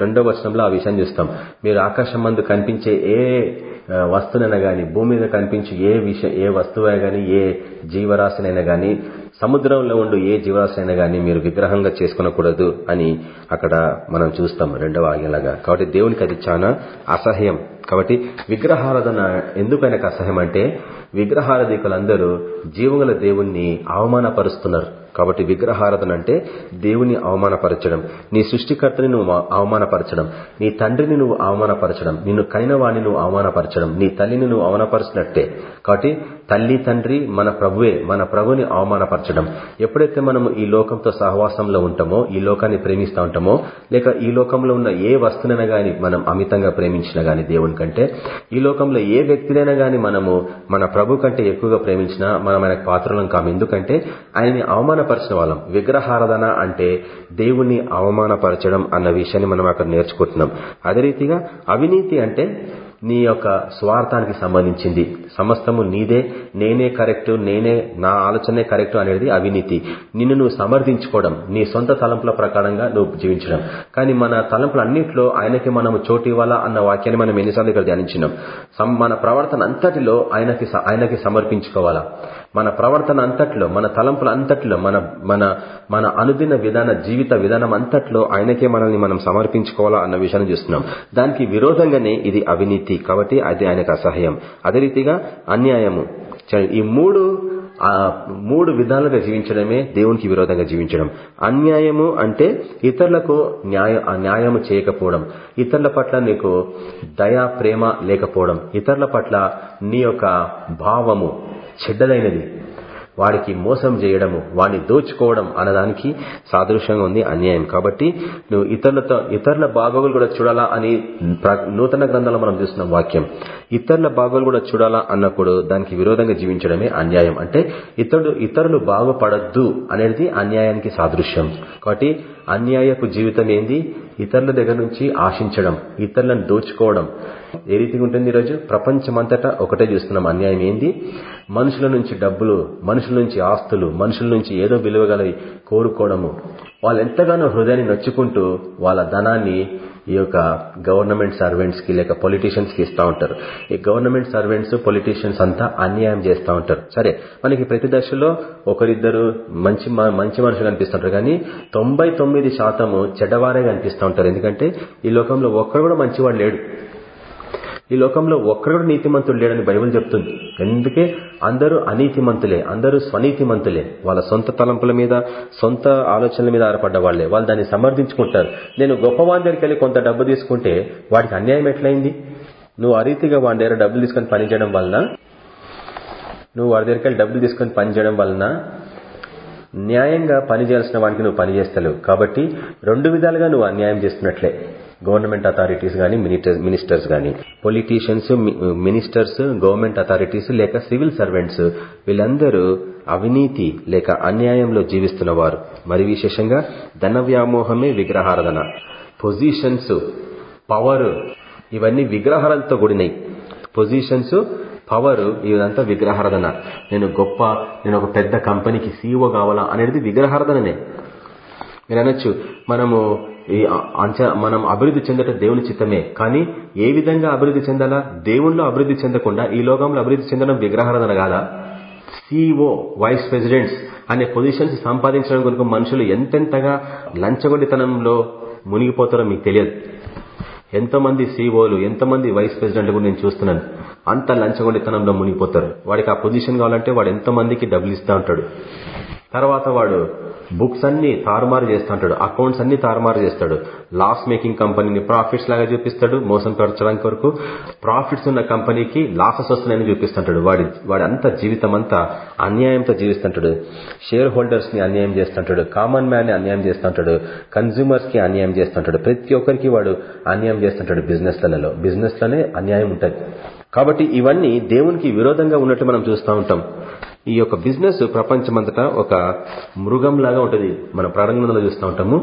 రెండవ వచనంలో ఆ విషయం చూస్తాం. మీరు ఆకాశం మందు కనిపించే ఏ వస్తువునైనా గాని భూమి మీద కనిపించే ఏ విషయం ఏ వస్తువైనా గాని ఏ జీవరాశినైనా గాని సముద్రంలో ఉండు ఏ జీవరాశినైనా గాని మీరు విగ్రహంగా చేసుకునకూడదు అని అక్కడ మనం చూస్తాం రెండవ ఆజ్ఞలాగా. కాబట్టి దేవునికి అది చాలా అసహ్యం. కాబట్టి విగ్రహారాధన ఎందుకు ఆయనకు అసహ్యం అంటే విగ్రహారాధికులందరూ జీవగల దేవుణ్ణి అవమానపరుస్తున్నారు. కాబట్టి విగ్రహారాధన అంటే దేవుని అవమానపరచడం. నీ సృష్టికర్తని నువ్వు అవమానపరచడం. నీ తండ్రిని నువ్వు అవమానపరచడం. నిన్ను కనిన వాణ్ణి నువ్వు అవమానపరచడం. నీ తల్లిని నువ్వు అవమానపరిచినట్టే. కాబట్టి తల్లి తండ్రి మన ప్రభువే. మన ప్రభుని అవమానపరచడం. ఎప్పుడైతే మనము ఈ లోకంతో సహవాసంలో ఉంటామో ఈ లోకాన్ని ప్రేమిస్తూ ఉంటామో లేక ఈ లోకంలో ఉన్న ఏ వస్తునైనా గాని మనం అమితంగా ప్రేమించినా గాని దేవుని కంటే ఈ లోకంలో ఏ వ్యక్తినైనా గాని మనము మన ప్రభు కంటే ఎక్కువగా ప్రేమించినా మనం ఆయనకు పాత్రలం కాము. ఎందుకంటే ఆయనని అవమానపరిచిన వాళ్ళం విగ్రహారాధన అంటే దేవుణ్ణి అవమానపరచడం అన్న విషయాన్ని మనం అక్కడ నేర్చుకుంటున్నాం. అదే రీతిగా అవినీతి అంటే నీ యొక్క స్వార్థానికి సంబంధించింది. సమస్తము నీదే నేనే కరెక్ట్ నేనే నా ఆలోచనే కరెక్ట్ అనేది అవినీతి. నిన్ను నువ్వు సమర్థించుకోవడం నీ సొంత తలంపుల ప్రకారంగా నువ్వు జీవించడం. కానీ మన తలంపులన్నింటిలో ఆయనకి మనం చోటు ఇవ్వాలా అన్న వాక్యాన్ని మనం ఎన్నిసార్లు ఇక్కడ ధ్యానించినాం. మన ప్రవర్తన అంతటిలో ఆయనకి ఆయనకి సమర్పించుకోవాలా. మన ప్రవర్తన అంతట్లో మన తలంపుల అంతట్లో మన మన మన అనుదిన విధాన జీవిత విధానం అంతట్లో ఆయనకే మనల్ని మనం సమర్పించుకోవాలా అన్న విషయాన్ని చూస్తున్నాం. దానికి విరోధంగానే ఇది అవినీతి. కాబట్టి అది ఆయనకు అసహ్యం. అదే రీతిగా అన్యాయము. ఈ మూడు మూడు విధాలుగా జీవించడమే దేవునికి విరోధంగా జీవించడం. అన్యాయము అంటే ఇతరులకు న్యాయ న్యాయము చేయకపోవడం. ఇతరుల పట్ల నీకు దయా ప్రేమ లేకపోవడం. ఇతరుల పట్ల నీ యొక్క భావము. చెడ్డదైనది. వాడికి మోసం చేయడము వాడిని దోచుకోవడం అన్నదానికి సాదృశ్యంగా ఉంది అన్యాయం. కాబట్టి నువ్వు ఇతరులతో ఇతరుల బాగోగులు కూడా చూడాలా అని నూతన గ్రంథంలో మనం చూస్తున్నాం వాక్యం. ఇతరుల భాగోలు కూడా చూడాలా అన్నప్పుడు దానికి విరోధంగా జీవించడమే అన్యాయం. అంటే ఇతరుడు ఇతరులు బాగుపడద్దు అనేది అన్యాయానికి సాదృశ్యం. కాబట్టి అన్యాయపు జీవితం ఏంది? ఇతరుల దగ్గర నుంచి ఆశించడం ఇతరులను దోచుకోవడం. ఏ రీతిగా ఉంటుంది ఈరోజు? ప్రపంచమంతటా ఒకటే చూస్తున్నాం. అన్యాయం ఏంది? మనుషుల నుంచి డబ్బులు మనుషుల నుంచి ఆస్తులు మనుషుల నుంచి ఏదో విలువగలవి కోరుకోవడము. వాళ్ళు ఎంతగానో హృదయాన్ని నొచ్చుకుంటూ వాళ్ళ ధనాన్ని ఈ యొక్క గవర్నమెంట్ సర్వెంట్స్కి లేక పొలిటీషియన్స్కి ఇస్తా ఉంటారు. ఈ గవర్నమెంట్ సర్వెంట్స్ పొలిటీషియన్స్ అంతా అన్యాయం చేస్తా ఉంటారు. సరే మనకి ప్రతి దశలో ఒకరిద్దరు మంచి మంచి మనుషులు కనిపిస్తుంటారు కానీ తొంభై తొమ్మిది శాతము చెడ్డవారే కనిపిస్తూ ఉంటారు. ఎందుకంటే ఈ లోకంలో ఒక్కరు కూడా మంచివాడు లేడు. ఈ లోకంలో ఒక్కరు నీతిమంతుడు లేడని బైబుల్ చెప్తుంది. ఎందుకే? అందరూ అనీతిమంతులే అందరూ స్వనీతిమంతులే. వాళ్ళ సొంత తలంపుల మీద సొంత ఆలోచనల మీద ఆధారపడ్డ వాళ్ళే. వాళ్ళు దాన్ని సమర్థించుకుంటారు. నేను గొప్పవాని దగ్గరికి వెళ్ళి కొంత డబ్బు తీసుకుంటే వాడికి అన్యాయం ఎట్లయింది? నువ్వు ఆ రీతిగా వాడి దగ్గర డబ్బులు తీసుకొని పనిచేయడం వలన నువ్వు వాడి దగ్గరికి వెళ్ళి డబ్బులు తీసుకొని పనిచేయడం వలన న్యాయంగా పనిచేయాల్సిన వాడికి నువ్వు పనిచేస్తలేవు కాబట్టి రెండు విధాలుగా నువ్వు అన్యాయం చేస్తున్నట్లే. గవర్నమెంట్ అథారిటీస్ గానీ మినిస్టర్స్ గానీ. పొలిటీషియన్స్ మినిస్టర్స్ గవర్నమెంట్ అథారిటీస్ లేక సివిల్ సర్వెంట్స్ వీళ్ళందరూ అవినీతి లేక అన్యాయంలో జీవిస్తున్నవారు. మరి విశేషంగా ధన వ్యామోహమే విగ్రహారాధన. పొజిషన్స్ పవర్ ఇవన్నీ విగ్రహాలతో కూడినాయి. పొజిషన్స్ పవర్ ఇదంతా విగ్రహారాధన. నేను గొప్ప నేను ఒక పెద్ద కంపెనీకి సీఈఓ కావాలా అనేది విగ్రహారాధననే. మీరు అనొచ్చు మనము మనం అభివృద్ధి చెందట దేవుని చిత్తమే. కానీ ఏ విధంగా అభివృద్ధి చెందాలా? దేవుణ్ణిలో అభివృద్ధి చెందకుండా ఈ లోకంలో అభివృద్ధి చెందడం విగ్రహారాధన కాదా? సిఇఓ వైస్ ప్రెసిడెంట్స్ అనే పొజిషన్స్ సంపాదించడం కొరకు మనుషులు ఎంతెంతగా లంచగొండితనంలో మునిగిపోతారో మీకు తెలియదు. ఎంతో మంది సీఓలు ఎంతమంది వైస్ ప్రెసిడెంట్లు కూడా నేను చూస్తున్నాను. అంత లంచగొండితనంలో మునిగిపోతారు. వాడికి ఆ పొజిషన్ కావాలంటే వాడు ఎంతో మందికి డబ్బులు ఇస్తా ఉంటాడు. తర్వాత వాడు బుక్స్ అన్ని తారుమారు చేస్తుంటాడు అకౌంట్స్ అన్ని తారుమారు చేస్తాడు. లాస్ మేకింగ్ కంపెనీని ప్రాఫిట్స్ లాగా చూపిస్తాడు మోసం పరచడానికి వరకు ప్రాఫిట్స్ ఉన్న కంపెనీకి లాసెస్ వస్తున్నాయని చూపిస్తుంటాడు. వాడి వాడి అంత జీవితం అంతా అన్యాయంతో జీవిస్తుంటాడు. షేర్ హోల్డర్స్ని అన్యాయం చేస్తుంటాడు కామన్ మ్యాన్ని అన్యాయం చేస్తుంటాడు కన్స్యూమర్స్కి అన్యాయం చేస్తుంటాడు. ప్రతి ఒక్కరికి వాడు అన్యాయం చేస్తుంటాడు బిజినెస్లలో బిజినెస్లోనే అన్యాయం ఉంటుంది. కాబట్టి ఇవన్నీ దేవునికి విరోధంగా ఉన్నట్టు మనం చూస్తూ ఉంటాం. ఈ యొక్క బిజినెస్ ప్రపంచమంతటా ఒక మృగంలాగా ఉంటుంది. మన ప్రాణంలో చూస్తూ ఉంటాము.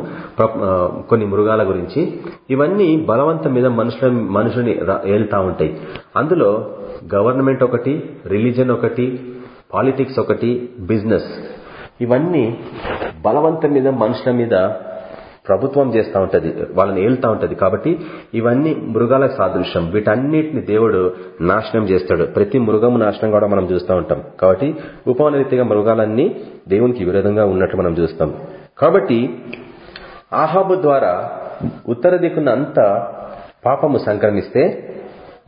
కొన్ని మృగాల గురించి. ఇవన్నీ బలవంతం మీద మనుషుల మనుషుని ఏళ్తా ఉంటాయి. అందులో గవర్నమెంట్ ఒకటి రిలీజన్ ఒకటి పాలిటిక్స్ ఒకటి బిజినెస్. ఇవన్నీ బలవంతం మీద మనుషుల మీద ప్రభుత్వం చేస్తూ ఉంటది వాళ్ళని ఏళ్తా ఉంటది. కాబట్టి ఇవన్నీ మృగాల సాదృశ్యం. వీటన్నిటిని దేవుడు నాశనం చేస్తాడు. ప్రతి మృగము నాశనం కూడా మనం చూస్తూ ఉంటాం. కాబట్టి ఉపమాన రీతిగా మృగాలన్నీ దేవునికి విరోధంగా ఉన్నట్టు మనం చూస్తాం. కాబట్టి ఆహాబు ద్వారా ఉత్తర దిక్కున అంతా పాపము సంక్రమిస్తే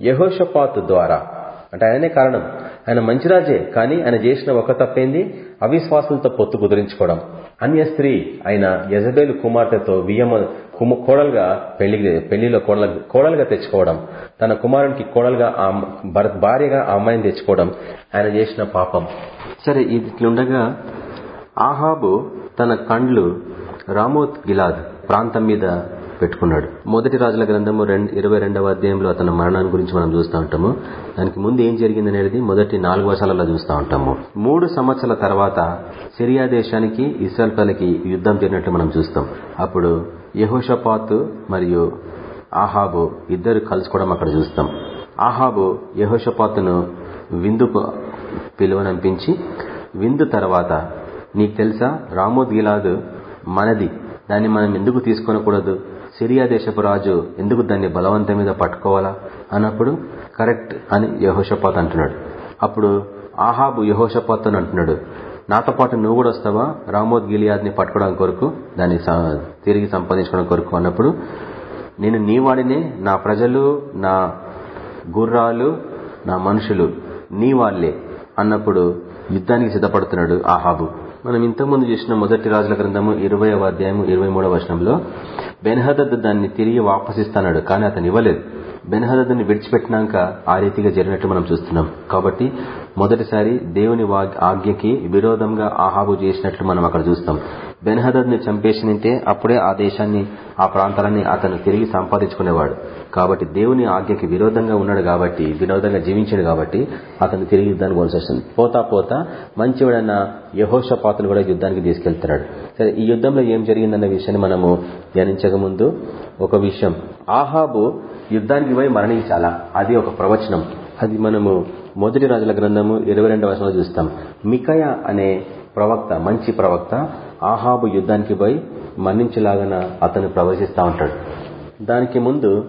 యహోషపాతు ద్వారా అంటే ఆయననే కారణం ఆయన మంచి రాజే కానీ ఆయన చేసిన ఒక తప్పేంది? అవిశ్వాసులతో పొత్తు కుదిరించుకోవడం. అన్య స్త్రీ ఆయన యజబేలు కుమార్తెతో వియ్యమ కోడలుగా పెళ్ళి పెళ్ళిలో కోడలుగా తెచ్చుకోవడం తన కుమారునికి కోడలుగా భార్యగా ఆ అమ్మాయిని తెచ్చుకోవడం ఆయన చేసిన పాపం. సరే ఇట్లుండగా ఆహాబు తన కండ్లు రామోత్ గిలాద్ ప్రాంతం మీద పెట్టుకున్నాడు. మొదటి రాజుల గ్రంథము ఇరవై రెండవ అధ్యాయంలో అతని మరణాన్ని గురించి మనం చూస్తూ ఉంటాము. దానికి ముందు ఏం జరిగింది అనేది మొదటి నాలుగు వర్షాలలో చూస్తూ ఉంటాము. మూడు సంవత్సరాల తర్వాత సిరియా దేశానికి ఇస్రాయల్ యుద్ధం జరిగినట్లు మనం చూస్తాం. అప్పుడు యహోషపాత్ మరియు ఆహాబు ఇద్దరు కలుసుకోవడం అక్కడ చూస్తాం. ఆహాబు యహోషపాతును విందుకు పిలువనంపించి విందు తర్వాత నీకు తెలుసా రామోద్ గిలాదు మనది దాన్ని మనం ఎందుకు తీసుకోనకూడదు? సిరియా దేశపు రాజు ఎందుకు దాన్ని బలవంతం మీద పట్టుకోవాలా అన్నప్పుడు కరెక్ట్ అని యహోషపాత్ అంటున్నాడు. అప్పుడు ఆహాబు యహోషపాత్ అని అంటున్నాడు నాతో పాటు నువ్వు కూడా వస్తావా? రామోద్ గిలియాద్ని పట్టుకోవడం కొరకు దాన్ని తిరిగి సంపాదించుకోవడం కొరకు అన్నప్పుడు నేను నీ వాడినే నా ప్రజలు నా గుర్రాలు నా మనుషులు నీ వాళ్ళే అన్నప్పుడు యుద్ధానికి సిద్ధపడుతున్నాడు ఆహాబు. మనం ఇంతకుముందు చేసిన మొదటి రాజుల గ్రంథము ఇరవైవ అధ్యాయం ఇరవై మూడవ వర్షంలో బెన్హదద్ దాన్ని తిరిగి వాపసిస్తాడు కానీ అతను ఇవ్వలేదు బెన్హదద్ని విడిచిపెట్టినాక ఆ రీతిగా జరిగినట్టు మనం చూస్తున్నాం. కాబట్టి మొదటిసారి దేవుని ఆజ్ఞకి విరోధంగా ఆహాబు చేసినట్లు మనం అక్కడ చూస్తాం. బెన్హదద్ చంపేసినంటే అప్పుడే ఆ దేశాన్ని ఆ ప్రాంతాలని అతను తిరిగి సంపాదించుకునేవాడు. కాబట్టి దేవుని ఆజ్ఞకి విరోధంగా ఉన్నాడు కాబట్టి విరోధంగా జీవించాడు కాబట్టి అతను తిరిగి యుద్ధానికి పోల్సి వస్తుంది. పోతా పోతా మంచివాడన్న యహోషపాతులు కూడా యుద్ధానికి తీసుకెళ్తున్నాడు. సరే ఈ యుద్ధంలో ఏం జరిగిందన్న విషయాన్ని మనము ధ్యానించక ముందు ఒక విషయం. ఆహాబు యుద్ధానికి పోయి మరణించాలా? అది ఒక ప్రవచనం. అది మనము మొదటి రాజుల గ్రంథము ఇరవై రెండవ వర్షంలో చూస్తాం. మికయ అనే ప్రవక్త మంచి ప్రవక్త ఆహాబు యుద్ధానికి పోయి మరణించలాగన అతను ప్రవచిస్తా ఉంటాడు. దానికి ముందు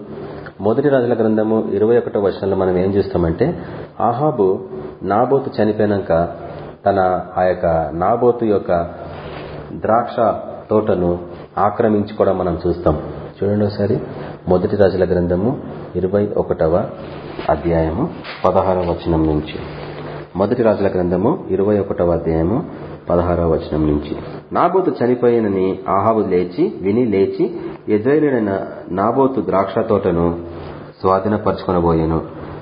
మొదటి రాజుల గ్రంథము ఇరవై ఒకటో వర్షంలో మనం ఏం చూస్తామంటే ఆహాబు నాబోతు చనిపోయినాక తన ఆ యొక్క నాబోతు యొక్క ద్రాక్ష తోటను ఆక్రమించుకోవడం మనం చూస్తాం. చూడండి ఒకసారి. మొదటి రాజుల గ్రంథము ఇరవై ఒకటవ అధ్యాయము పదహారవ వచనం నుంచి. మొదటి రాజుల గ్రంథము ఇరవై ఒకటవ అధ్యాయము పదహారవ వచనం నుంచి. నాబోతు చనిపోయినని ఆహాబు లేచి విని లేచి యజ్రైలుడైన నాబోతు ద్రాక్ష తోటను స్వాధీనపరచుకొనబోయాను.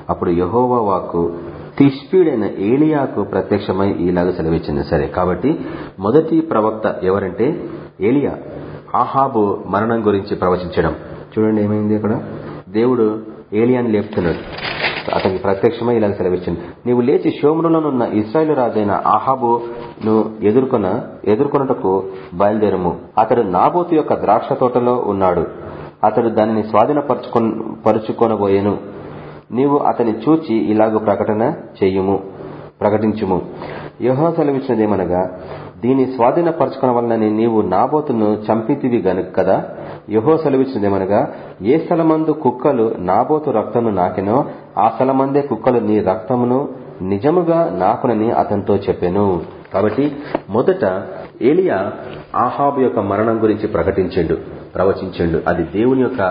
అప్పుడు యహోవా వాక్కు తిష్పీడైన ఏలియాకు ప్రత్యక్షమై ఈలాగా సెలవిచ్చింది. సరే కాబట్టి మొదటి ప్రవక్త ఎవరంటే ఏలియా. ఆహాబు మరణం గురించి ప్రవచించడం. చూడండి ఏమైంది అక్కడ? దేవుడు ఏలియాని లేపుతున్నాడు. అతనికి ప్రత్యక్షమై ఇలా సెలవిచ్చింది. నీవు లేచి షోమ్రులోనున్న ఇస్రాయేల్ రాజైన ఆహాబును ఎదుర్కొన ఎదుర్కొనటకు బయలుదేరము. అతడు నాబోతు యొక్క ద్రాక్ష తోటలో ఉన్నాడు. అతడు దానిని స్వాధీనపరచుకొ పరుచుకొనబోయేను. నీవు అతని చూచి ఇలాగ ప్రకటన చెయ్యుము ప్రకటించుము. యోహో సెలవిచ్చినదేమనగా దీని స్వాధీనపరచుకున్న వలనని నీవు నాబోతును చంపితివి గనుక కదా యహో సెలవిచ్చినదేమనగా ఏ స్థలమందు కుక్కలు నాబోతు రక్తమును నాకెనో ఆ స్థలమందే కుక్కలు నీ రక్తమును నిజముగా నాకునని అతనితో చెప్పాను. కాబట్టి మొదట ఏలియా ఆహాబు యొక్క మరణం గురించి ప్రకటించిండు. ప్రవచించిండు. అది దేవుని యొక్క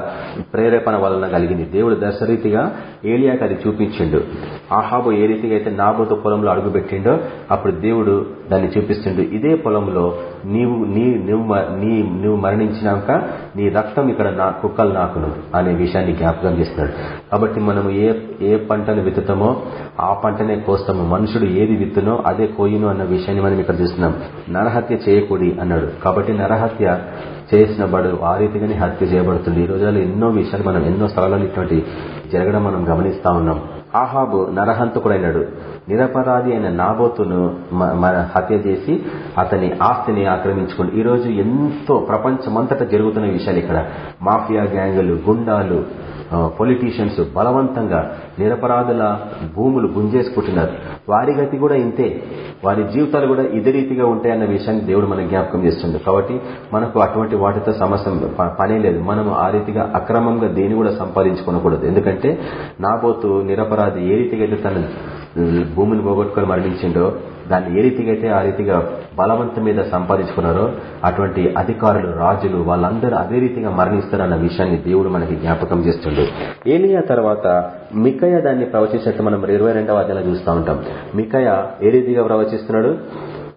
ప్రేరేపణ వలన కలిగింది. దేవుడు దశరీతిగా ఏలియాకి అది చూపించిండు. ఆహాబు ఏ రీతిగా అయితే నాబోతు పొలంలో అడుగుపెట్టిండో అప్పుడు దేవుడు దాన్ని చూపిస్తుండు. ఇదే పొలంలో నీవు నీ నీ నువ్వు మరణించినాక నీ రక్తం ఇక్కడ నా కుక్కలు నాకును అనే విషయాన్ని జ్ఞాపకం చేస్తున్నాడు. కాబట్టి మనము ఏ ఏ పంటను విత్తుతామో ఆ పంటనే కోస్తాము. మనుషుడు ఏది విత్తునో అదే కోయును అన్న విషయాన్ని మనం ఇక్కడ చూస్తున్నాం. నరహత్య చేయకూడి అన్నాడు. కాబట్టి నరహత్య చేసిన బడు ఆ రీతిగానే హత్య చేయబడుతుంది. ఈ రోజుల్లో ఎన్నో విషయాలు మనం ఎన్నో స్థలాలలో ఇటువంటి జరగడం మనం గమనిస్తా ఉన్నాం. ఆహాబు నరహంతకుడైనాడు. నిరపరాధి అయిన నాబోతును హత్య చేసి అతని ఆస్తిని ఆక్రమించుకుంటు ఈరోజు ఎంతో ప్రపంచమంతటా జరుగుతున్న విషయాలు ఇక్కడ. మాఫియా గ్యాంగులు గుండాలు పొలిటీషియన్స్ బలవంతంగా నిరపరాధుల భూములు గుంజేసుకుంటున్నారు. వారి గతి కూడా ఇంతే. వారి జీవితాలు కూడా ఇదే రీతిగా ఉంటాయన్న విషయాన్ని దేవుడు మనకు జ్ఞాపకం చేస్తుండే. కాబట్టి మనకు అటువంటి వాటితో సమస్య పనే లేదు. మనం ఆ రీతిగా అక్రమంగా దేని కూడా సంపాదించుకోకూడదు ఎందుకంటే నాబోతు నిరపరాధి ఏ రీతిగా అయితే తన భూమిని పోగొట్టుకొని మరణించిండో దాన్ని ఏ రీతిగా అయితే ఆ రీతిగా బలవంతం మీద సంపాదించుకున్నారో అటువంటి అధికారులు రాజులు వాళ్ళందరూ అదే రీతిగా మరణిస్తారన్న విషయాన్ని దేవుడు మనకి జ్ఞాపకం చేస్తుండే. ఏలియా తర్వాత మికయ దాన్ని ప్రవచించినట్టు మనం ఇరవై రెండవ అధ్యాయంలో చూస్తూ ఉంటాం. మికయ ఏ రీతిగా ప్రవచిస్తున్నాడు?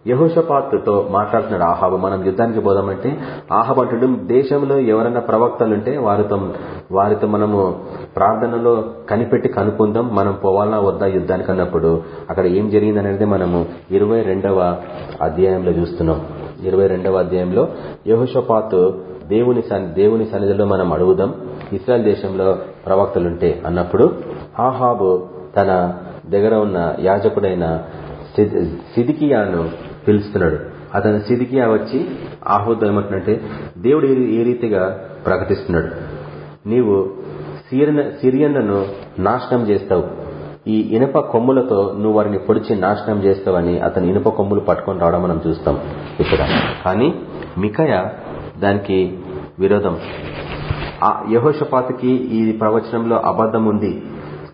యహోషపాత్తో మాట్లాడుతున్నాడు ఆహాబు. మనం యుద్ధానికి పోదామంటే ఆహాబ్ అంటుడు దేశంలో ఎవరైనా ప్రవక్తలుంటే వారితో వారితో మనము ప్రార్థనలో కనిపెట్టి కనుక్కుందాం మనం పోవాలా వద్దా యుద్ధానికి అన్నప్పుడు. అక్కడ ఏం జరిగిందనేది మనము ఇరవై అధ్యాయంలో చూస్తున్నాం. ఇరవై అధ్యాయంలో యహోషపాత్ దేవుని దేవుని సన్నిధిలో మనం అడుగుదాం ఇస్రాయల్ దేశంలో ప్రవక్తలుంటే అన్నప్పుడు ఆహాబు తన దగ్గర ఉన్న యాజకుడైన సిదికియాను పిలుస్తున్నాడు. అతను సిదికియా వచ్చి ఆహోదం ఏమంటున్నట్టే దేవుడు ఏ రీతిగా ప్రకటిస్తున్నాడు? నీవు సిరియన్లను నాశనం చేస్తావు. ఈ ఇనుప కొమ్ములతో నువ్వు వారిని పొడిచి నాశనం చేస్తావని అతని ఇనుప కొమ్ములు పట్టుకొని రావడం మనం చూస్తాం ఇక్కడ. కానీ మికయ దానికి విరోధం. ఆ యహోషపాతికి ఈ ప్రవచనంలో అబద్దం ఉంది.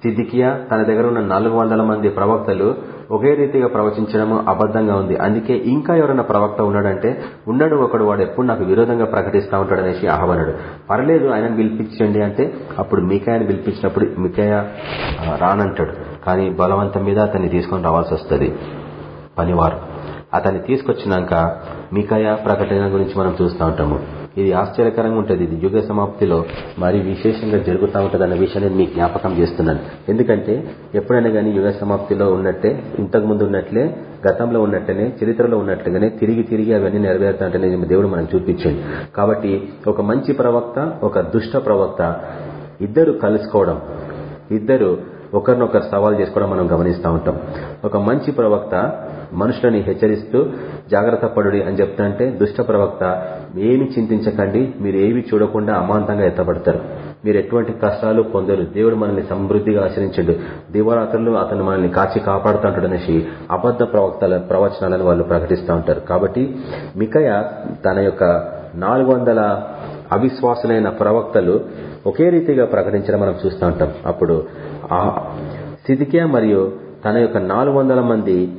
సిద్దికియా తన దగ్గర ఉన్న నాలుగు వందల మంది ప్రవక్తలు ఒకే రీతిగా ప్రవచించడము అబద్ధంగా ఉంది. అందుకే ఇంకా ఎవరైనా ప్రవక్త ఉన్నాడంటే ఉన్నాడు ఒకడు వాడు ఎప్పుడు నాకు విరోధంగా ప్రకటిస్తా ఉంటాడు అనేసి ఆహ్వానుడు పర్లేదు ఆయనను పిలిపించండి అంటే అప్పుడు మికాయని పిలిపించినప్పుడు మికాయ రానంటాడు. కానీ బలవంతం మీద అతన్ని తీసుకొని రావాల్సి వస్తుంది. పనివారు. అతన్ని తీసుకొచ్చినాక మికాయ ప్రకటన గురించి మనం చూస్తూ ఉంటాము. ఇది ఆశ్చర్యకరంగా ఉంటుంది. ఇది యుగ సమాప్తిలో మరి విశేషంగా జరుగుతూ ఉంటుంది అన్న విషయాన్ని మీకు జ్ఞాపకం చేస్తున్నాను. ఎందుకంటే ఎప్పుడైనా కానీ యుగ సమాప్తిలో ఉన్నట్టే ఇంతకు ముందు ఉన్నట్లే గతంలో ఉన్నట్లనే చరిత్రలో ఉన్నట్లుగానే తిరిగి తిరిగి అవన్నీ నెరవేరుతాంటనే దేవుడు మనం చూపించండి. కాబట్టి ఒక మంచి ప్రవక్త ఒక దుష్ట ప్రవక్త ఇద్దరు కలుసుకోవడం ఇద్దరు ఒకరినొకరు సవాల్ చేసుకోవడం మనం గమనిస్తూ ఉంటాం. ఒక మంచి ప్రవక్త మనుషులని హెచ్చరిస్తూ జాగ్రత్త పడుడి అని చెప్తుంటే దుష్ట ప్రవక్త ఏమి చింతించకండి మీరు ఏమి చూడకుండా అమాంతంగా ఎత్తపడతారు మీరు ఎటువంటి కష్టాలు పొందరు. దేవుడు మనల్ని సమృద్ధిగా ఆశ్రయించండు. దివరాత్రులు అతను మనల్ని కాచి కాపాడుతుంటాడు అనేసి అబద్ధ ప్రవక్తల ప్రవచనాలను వాళ్ళు ప్రకటిస్తూ ఉంటారు. కాబట్టి మికయ తన యొక్క నాలుగు అవిశ్వాసులైన ప్రవక్తలు ఒకే రీతిగా ప్రకటించడం మనం చూస్తూ ఉంటాం. అప్పుడు సిదికియా మరియు తన యొక్క నాలుగు మంది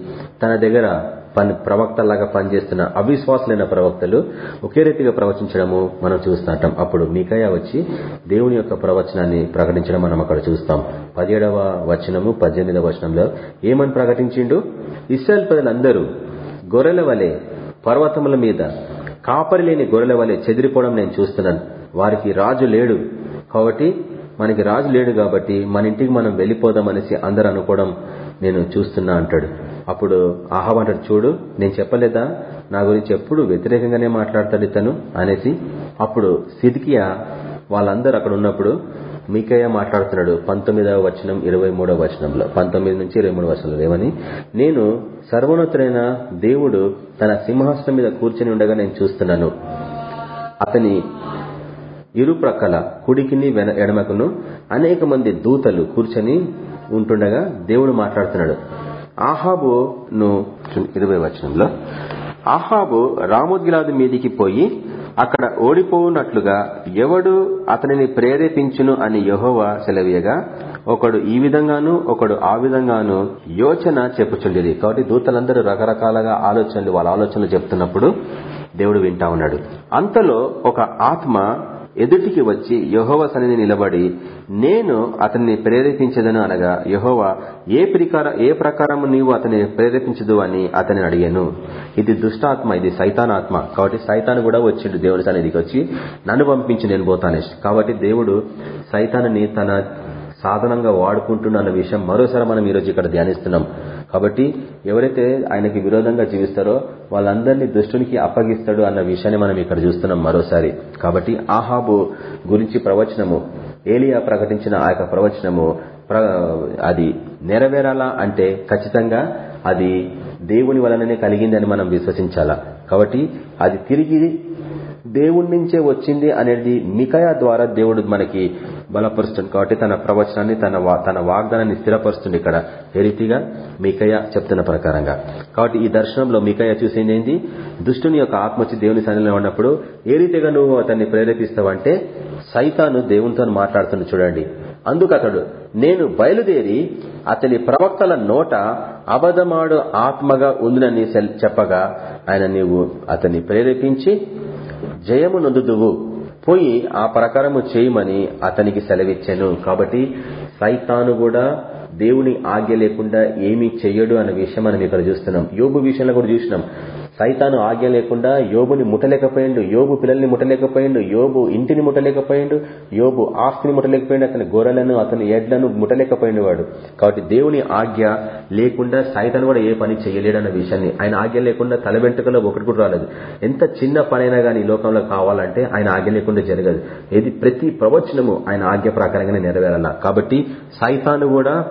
తన దగ్గర పని ప్రవక్తలాగా పనిచేస్తున్న అవిశ్వాసులైన ప్రవక్తలు ఒకే రీతిగా ప్రవచించడము మనం చూస్తుంటాం. అప్పుడు మీకయ్య వచ్చి దేవుని యొక్క ప్రవచనాన్ని ప్రకటించడం మనం అక్కడ చూస్తాం. పదిహేడవ వచనము పద్దెనిమిదవ వచనంలో ఏమని ప్రకటించిండు? ఇస్రాయల్ ప్రజలందరూ గొర్రెల వలె పర్వతముల మీద కాపరి లేని గొర్రెల వలె చెదిరిపోవడం నేను చూస్తున్నాను. వారికి రాజు లేడు. కాబట్టి మనకి రాజు లేడు కాబట్టి మన ఇంటికి మనం వెళ్ళిపోదామనేసి అందరు అనుకోవడం నేను చూస్తున్నా అంటాడు. అప్పుడు ఆహాబ్ అంటాడు చూడు నేను చెప్పలేదా? నా గురించి ఎప్పుడు వ్యతిరేకంగానే మాట్లాడతాడు ఇతను అనేసి. అప్పుడు సిద్కియా వాళ్ళందరూ అక్కడ ఉన్నప్పుడు మీకయ్య మాట్లాడుతున్నాడు పంతొమ్మిదవ వచనం ఇరవై మూడవ వచనంలో. పంతొమ్మిది నుంచి ఇరవై మూడు వచనంలో ఏమని నేను సర్వోన్నతుడైన దేవుడు తన సింహాసనం మీద కూర్చొని ఉండగా నేను చూస్తున్నాను. అతని ఇరుప్రక్కల కుడికిని ఎడమకును అనేక మంది దూతలు కూర్చొని ఉంటుండగా దేవుడు మాట్లాడుతున్నాడు. ఆహాబును ఇరవై వచనంలో. ఆహాబు రామోద్గిలాదు మీదికి పోయి అక్కడ ఓడిపోనట్లుగా ఎవడు అతనిని ప్రేరేపించును అని యహోవా సెలవీయగా ఒకడు ఈ విధంగాను ఒకడు ఆ విధంగాను యోచన చెప్పుచుండేది. కాబట్టి దూతలందరూ రకరకాలుగా ఆలోచనలు వాళ్ళ ఆలోచనలు చెప్తున్నప్పుడు దేవుడు వింటా ఉన్నాడు. అంతలో ఒక ఆత్మ ఎదుటికి వచ్చి యహోవ సన్నిధి నిలబడి నేను అతన్ని ప్రేరేపించదను అనగా యహోవ ఏ ప్రకార ఏ ప్రకారం నీవు అతన్ని ప్రేరేపించదు అని అతని అడిగాను. ఇది దుష్టాత్మ ఇది సైతానాత్మ. కాబట్టి సైతాను కూడా వచ్చిండు దేవుడి సన్నిధికి వచ్చి నన్ను పంపించి నేను పోతానే. కాబట్టి దేవుడు సైతాన్ని తన సాధనంగా వాడుకుంటున్న విషయం మరోసారి మనం ఈరోజు ఇక్కడ ధ్యానిస్తున్నాం. కాబట్టి ఎవరైతే ఆయనకి విరోధంగా జీవిస్తారో వాళ్ళందరినీ దుష్టునికి అప్పగిస్తాడు అన్న విషయాన్ని మనం ఇక్కడ చూస్తున్నాం మరోసారి. కాబట్టి ఆహాబు గురించి ప్రవచనము ఏలియా ప్రకటించిన ఆ ప్రవచనము అది నెరవేరాలా అంటే ఖచ్చితంగా అది దేవుని వలననే కలిగిందని మనం విశ్వసించాలా. కాబట్టి అది తిరిగి దేవుడి నుంచే వచ్చింది అనేది మికయా ద్వారా దేవుడు మనకి బలపరుస్తుంది. కాబట్టి తన ప్రవచనాన్ని తన తన వాగ్దానాన్ని స్థిరపరుస్తుంది ఇక్కడ. ఏ రీతిగా? మికయ చెప్తున్న ప్రకారంగా. కాబట్టి ఈ దర్శనంలో మికయ చూసింది ఏంది? దుష్టుని యొక్క ఆత్మ వచ్చి దేవుని సన్నిలో ఉన్నప్పుడు ఏ రీతిగా నువ్వు అతన్ని ప్రేరేపిస్తావంటే సైతాను దేవునితో మాట్లాడుతున్న చూడండి. అందుకు అతడు నేను బయలుదేరి అతని ప్రవక్తల నోట అబద్ధమాడు ఆత్మగా ఉందినని చెప్పగా ఆయన నీవు అతన్ని ప్రేరేపించి జయము నొందుదువు పోయి ఆ ప్రకారము చేయమని అతనికి సెలవిచ్చాను. కాబట్టి సైతాను కూడా దేవుని ఆజ్ఞ లేకుండా ఏమీ చెయ్యడు అనే విషయం మనం ఇక్కడ చూస్తున్నాం. యోగు విషయంలో కూడా చూసినాం. సైతాను ఆజ్ఞ లేకుండా యోబుని ముట్టలేకపోయిండు యోబు పిల్లల్ని ముట్టలేకపోయిండు యోబు ఇంటిని ముట్టలేకపోయిండు యోబు ఆస్తిని ముట్టలేకపోయిండు అతని గొర్రెలను అతని ఎడ్లను ముట్టలేకపోయిండు వాడు. కాబట్టి దేవుని ఆజ్ఞ లేకుండా సైతాను కూడా ఏ పని చేయలేడన్న విషయాన్ని ఆయన ఆజ్ఞ లేకుండా తల వెంట్రుకలో ఒకటి కూడా రాలేదు. ఎంత చిన్న పనైనా గానీ లోకంలో కావాలంటే ఆయన ఆజ్ఞ లేకుండా జరగదు. ఇది ప్రతి ప్రవచనము ఆయన ఆజ్ఞ ప్రకారంగానే నెరవేరాల. కాబట్టి సైతాను కూడా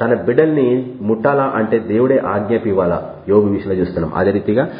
తన బిడ్డల్ని ముట్టాలా అంటే దేవుడే ఆజ్ఞాపి ఇవ్వాలా యోగు విషయంలో చూస్తున్నాం. అదే రీతిగా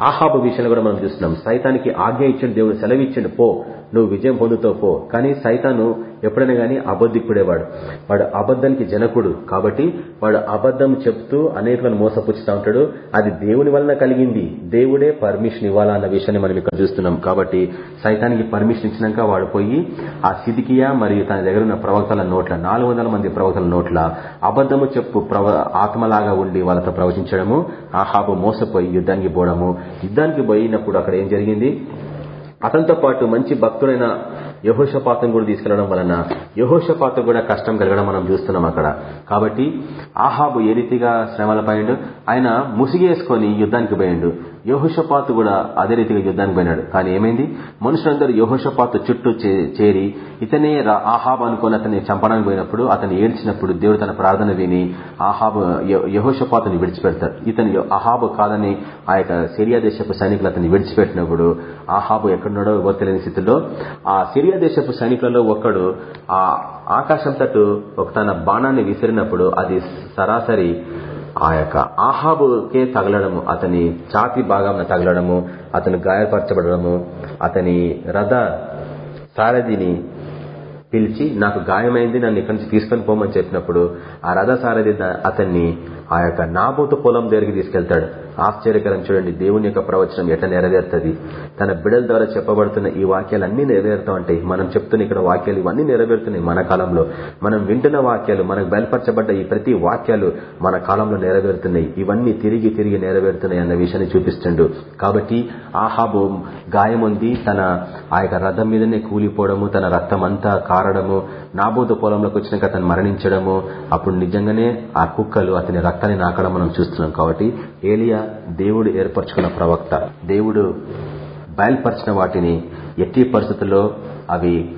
ఆహాబు విషయంలో కూడా మనం చూస్తున్నాం. సైతానికి ఆజ్ఞ ఇచ్చిండు దేవుడు సెలవిచ్చిండు పో. నువ్వు విజయం పొందుతావు పో. కానీ సైతాను ఎప్పుడైనా గానీ అబద్ధికుడేవాడు. వాడు అబద్ధానికి జనకుడు. కాబట్టి వాడు అబద్ధం చెప్తూ అనేకలను మోసపుచ్చుతా ఉంటాడు. అది దేవుని వలన కలిగింది. దేవుడే పర్మిషన్ ఇవ్వాలా అన్న విషయాన్ని మనం ఇక్కడ చూస్తున్నాం. కాబట్టి సైతానికి పర్మిషన్ ఇచ్చినాక వాడు పోయి ఆ సిదికియా మరియు తన దగ్గర ఉన్న ప్రవక్తల నోట్ల నాలుగు మంది ప్రవక్తల నోట్ల అబద్ధము చెప్పు ఆత్మలాగా ఉండి వాళ్ళతో ప్రవచించడము ఆహాబు మోసపోయి యుద్ధానికి పోవడము యుద్ధానికి పోయినప్పుడు అక్కడ ఏం జరిగింది? అతనితో పాటు మంచి భక్తుడైన యహోషపాతం కూడా తీసుకెళ్ళడం వలన యహోషపాతం కూడా కష్టం కలగడం మనం చూస్తున్నాం అక్కడ. కాబట్టి ఆహాబు ఏ రీతిగా శ్రమల పైండు ఆయన ముసిగేసుకొని యుద్ధానికి పోయిండు. యోహోషపాతు కూడా అదే రీతిగా యుద్ధానికి పోయినాడు. కానీ ఏమైంది? మనుషులందరూ యోహోషపాతు చుట్టూ చేరి ఇతనే ఆహాబ్ అనుకుని అతన్ని చంపడానికి పోయినప్పుడు అతను ఏడ్చినప్పుడు దేవుడు తన ప్రార్థన విని ఆహాబు యహోషపాతుని విడిచిపెడతారు ఇతను ఆహాబు కాదని ఆ యొక్క సిరియా దేశపు సైనికులు అతన్ని విడిచిపెట్టినప్పుడు ఆహాబు ఎక్కడున్నాడో ఎవరు తెలియని స్థితిలో ఆ సిరియా దేశపు సైనికులలో ఒక్కడు ఆ ఆకాశం తట్టు ఒక తన బాణాన్ని విసిరినప్పుడు అది సరాసరి ఆ యొక్క ఆహాబుకే తగలడము అతని ఛాతి భాగం తగలడము అతను గాయపరచబడము అతని రథ సారథిని పిలిచి నాకు గాయమైంది నన్ను ఇక్కడి నుంచి తీసుకొని పోమని చెప్పినప్పుడు ఆ రథ సారథి అతన్ని ఆ యొక్క నాబోతు పొలం దగ్గరికి తీసుకెళ్తాడు. ఆశ్చర్యకరం చూడండి. దేవుని యొక్క ప్రవచనం ఎట్లా నెరవేరుతుంది? తన బిడల ద్వారా చెప్పబడుతున్న ఈ వాక్యాలు అన్ని నెరవేరుతా ఉంటాయి మనం చెప్తున్న ఇక్కడ వాక్యాలు ఇవన్నీ నెరవేరుతున్నాయి మన కాలంలో. మనం వింటున్న వాక్యాలు మనకు బయలుపరచబడ్డ ఈ ప్రతి వాక్యాలు మన కాలంలో నెరవేరుతున్నాయి. ఇవన్నీ తిరిగి తిరిగి నెరవేరుతున్నాయి అన్న విషయాన్ని చూపిస్తుండు. కాబట్టి ఆహాబు గాయం ఉంది తన ఆ యొక్క రథం మీదనే కూలిపోవడము తన రక్తం అంతా కారడము నాబోదు పొలంలోకి వచ్చినాక అతను మరణించడము. అప్పుడు నిజంగానే ఆ కుక్కలు అతని రక్తాన్ని నాకడం మనం చూస్తున్నాం. కాబట్టి ఏలియా దేవుడు ఏర్పరచుకున్న ప్రవక్త. దేవుడు బయలుపరిచిన వాటిని ఎట్టి పరిస్థితుల్లో అవి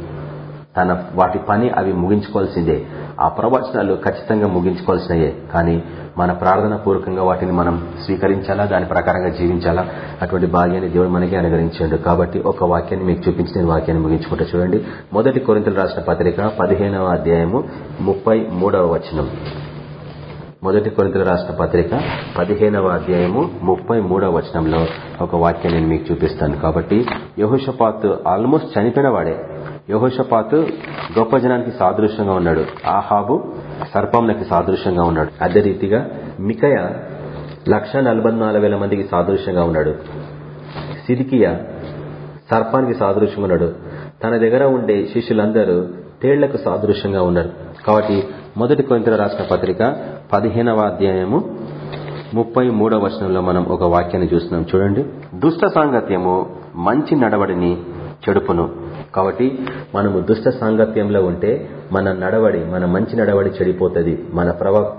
తన వాటి పని అవి ముగించుకోవాల్సిందే. ఆ ప్రవచనాలు ఖచ్చితంగా ముగించుకోవాల్సినయే. కానీ మన ప్రార్థన పూర్వకంగా వాటిని మనం స్వీకరించాలా? దాని ప్రకారంగా జీవించాలా? అటువంటి భాగ్యాన్ని దేవుడు మనకి అనుగ్రహించాడు. కాబట్టి ఒక వాక్యాన్ని మీకు చూపించిన వాక్యాన్ని ముగించుకుంటే చూడండి. మొదటి కొరింతలు రాసిన పత్రిక పదిహేనవ అధ్యాయము ముప్పై వచనం. మొదటి కొరింతలు రాసిన పత్రిక పదిహేనవ అధ్యాయము ముప్పై మూడవ వచనంలో ఒక వాక్యం నేను మీకు చూపిస్తాను. కాబట్టి యహోషపాత్ ఆల్మోస్ట్ చనిపోయిన వాడే. యహోషపాత్ గొప్ప జనానికి సాదృశ్యంగా ఉన్నాడు. ఆహాబు సర్పంలకి సాదృశ్యంగా ఉన్నాడు. అదే రీతిగా మికయ లక్ష మందికి సాదృశ్యంగా ఉన్నాడు. సిరికియ సర్పానికి సాదృశ్యంగా ఉన్నాడు. తన దగ్గర ఉండే శిష్యులందరూ తేళ్ళకు సాదృశ్యంగా ఉన్నారు. కాబట్టి మొదటి కొంత రాసిన పత్రిక పదిహేనవ అధ్యాయము ముప్పై మూడవ వచనంలో మనం ఒక వాక్యాన్ని చూస్తున్నాం. చూడండి. దుష్ట సాంగత్యము మంచి నడవడిని చెడుపును. కాబట్టి మనము దుష్ట సాంగత్యంలో ఉంటే మన నడవడి మన మంచి నడవడి చెడిపోతుంది. మన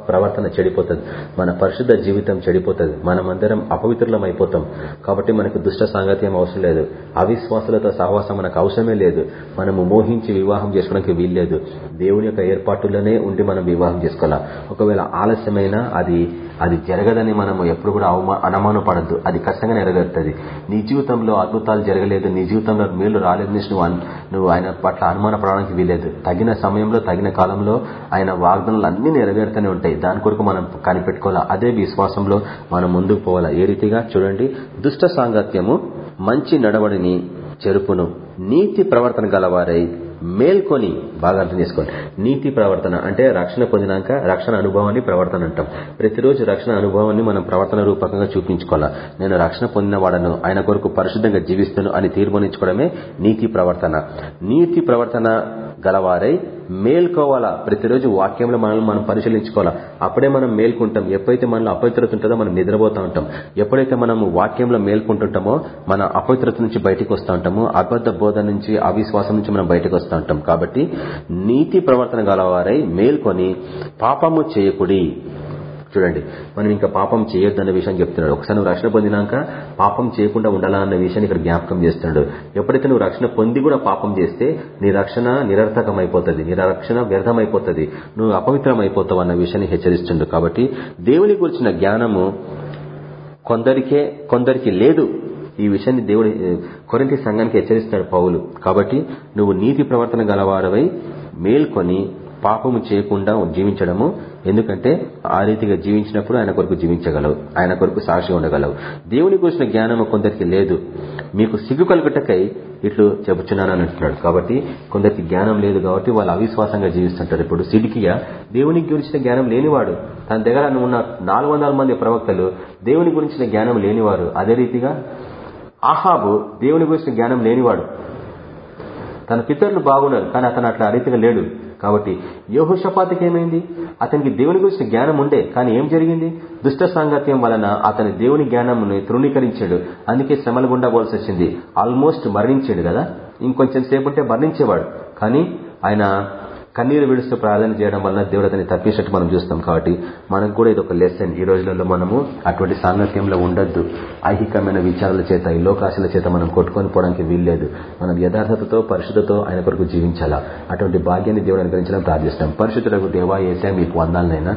ప్రవర్తన చెడిపోతుంది. మన పరిశుద్ధ జీవితం చెడిపోతుంది. మనమందరం అపవిత్రులం అయిపోతాం కాబట్టి మనకు దుష్ట సాంగత్యం అవసరం లేదు. అవిశ్వాసులతో సహవాసం మనకు అవసరమే లేదు. మనము మోహించి వివాహం చేసుకోవడానికి వీల్లేదు. దేవుని యొక్క ఏర్పాటులోనే ఉండి మనం వివాహం చేసుకోవాలా? ఒకవేళ ఆలస్యమైన అది అది జరగదని మనము ఎప్పుడు కూడా అనుమానపడద్దు. అది ఖచ్చితంగా నెరవేరుతుంది. నీ జీవితంలో అద్భుతాలు జరగలేదు. నీ జీవితంలో మేలు రాలేదు. నువ్వు నువ్వు ఆయన పట్ల అనుమాన పడడానికి వీలేదు తగిన సమయం సమయంలో తగిన కాలంలో ఆయన వాగ్దనలు అన్ని నెరవేరుతూనే ఉంటాయి. దాని కొరకు మనం కనిపెట్టుకోవాలా? అదే విశ్వాసంలో మనం ముందుకు పోవాలా? ఏ రీతిగా? చూడండి. దుష్ట సాంగత్యము మంచి నడవడిని చెరుపును. నీతి ప్రవర్తన గలవారై మేల్కొని బాగా అర్థం చేసుకోండి నీతి ప్రవర్తన అంటే రక్షణ పొందినాక రక్షణ అనుభవాన్ని ప్రవర్తన అంటాం. ప్రతిరోజు రక్షణ అనుభవాన్ని మనం ప్రవర్తన రూపకంగా చూపించుకోవాలా? నేను రక్షణ పొందిన వాడను. ఆయన కొరకు పరిశుద్ధంగా జీవిస్తాను అని తీర్మానించుకోవడమే నీతి ప్రవర్తన. నీతి ప్రవర్తన గలవారై మేల్కోవాలా? ప్రతిరోజు వాక్యంలో మనల్ని మనం పరిశీలించుకోవాలా? అప్పుడే మనం మేల్కుంటాం. ఎప్పుడైతే మనలో అపవిత్రత ఉంటుందో మనం నిద్రపోతూ ఉంటాం. ఎప్పుడైతే మనం వాక్యంలో మేల్కుంటుంటామో మన అపవిత్రత నుంచి బయటకు వస్తూ ఉంటాము. అబద్ధ బోధ నుంచి అవిశ్వాసం నుంచి మనం బయటకు వస్తూ ఉంటాం. కాబట్టి నీతి ప్రవర్తన గలవారై మేల్కొని పాపము చేయకుడి. చూడండి మనం ఇంకా పాపం చేయొద్దన్న విషయం చెప్తున్నాడు. ఒకసారి నువ్వు రక్షణ పొందినాక పాపం చేయకుండా ఉండాలా అన్న విషయాన్ని ఇక్కడ జ్ఞాపకం చేస్తున్నాడు. ఎప్పుడైతే నువ్వు రక్షణ పొంది కూడా పాపం చేస్తే నీ రక్షణ నిరర్థకం అయిపోతుంది నీ రక్షణ వ్యర్థమైపోతుంది నువ్వు అపవిత్రం అన్న విషయాన్ని హెచ్చరిస్తుండు. కాబట్టి దేవుని గురించిన జ్ఞానము కొందరికే కొందరికి లేదు. ఈ విషయాన్ని దేవుడి కొరింటి సంఘానికి హెచ్చరిస్తాడు పౌలు. కాబట్టి నువ్వు నీతి ప్రవర్తన గలవారవై మేల్కొని పాపము చేయకుండా జీవించడము. ఎందుకంటే ఆ రీతిగా జీవించినప్పుడు ఆయన కొరకు జీవించగలవు. ఆయన కొరకు సాక్షి ఉండగలవు. దేవుని గురించిన జ్ఞానము కొందరికి లేదు. మీకు సిగ్గు కలుగుటకై ఇట్లు చెబుతున్నానని అంటున్నాడు. కాబట్టి కొందరికి జ్ఞానం లేదు కాబట్టి వాళ్ళు అవిశ్వాసంగా జీవిస్తుంటారు. ఇప్పుడు సిడికియా దేవుని గురించిన జ్ఞానం లేనివాడు. తన దగ్గర ఉన్న నాలుగు మంది ప్రవక్తలు దేవుని గురించిన జ్ఞానం లేనివారు. అదే రీతిగా ఆహాబు దేవుని గురించిన జ్ఞానం లేనివాడు. తన పితరులు బాగున్నారు కానీ అతను అట్లా రీతిగా లేడు. కాబట్టి యోహుషపాతికి ఏమైంది? అతనికి దేవుని గురించి జ్ఞానం ఉండే కానీ ఏం జరిగింది? దుష్ట సాంగత్యం వలన అతని దేవుని జ్ఞానం తృణీకరించాడు. అందుకే శ్రమలు గుండా పోవాల్సి వచ్చింది. ఆల్మోస్ట్ మరణించాడు కదా? ఇంకొంచెం సేపు ఉంటే మరణించేవాడు. కానీ ఆయన కన్నీరు విడుస్తూ ప్రార్థన చేయడం వల్ల దేవుడు అతన్ని తప్పించినట్టు మనం చూస్తాం కాబట్టి మనకు కూడా ఇది ఒక లెసన్ ఈ రోజులలో మనము అటువంటి సాంగత్యంలో ఉండొద్దు. ఐహికమైన విచారాల చేత ఈ లోకాశల చేత మనం కొట్టుకొని పోవడానికి వీల్లేదు. మనం యథార్థతతో పరిశుద్ధతో ఆయన కొరకు జీవించాలా? అటువంటి భాగ్యాన్ని దేవుడు అనుగ్రహించడం ప్రార్థిస్తాం పరిశుద్ధులకు దేవా ఏసా మీకు వందాలనైనా.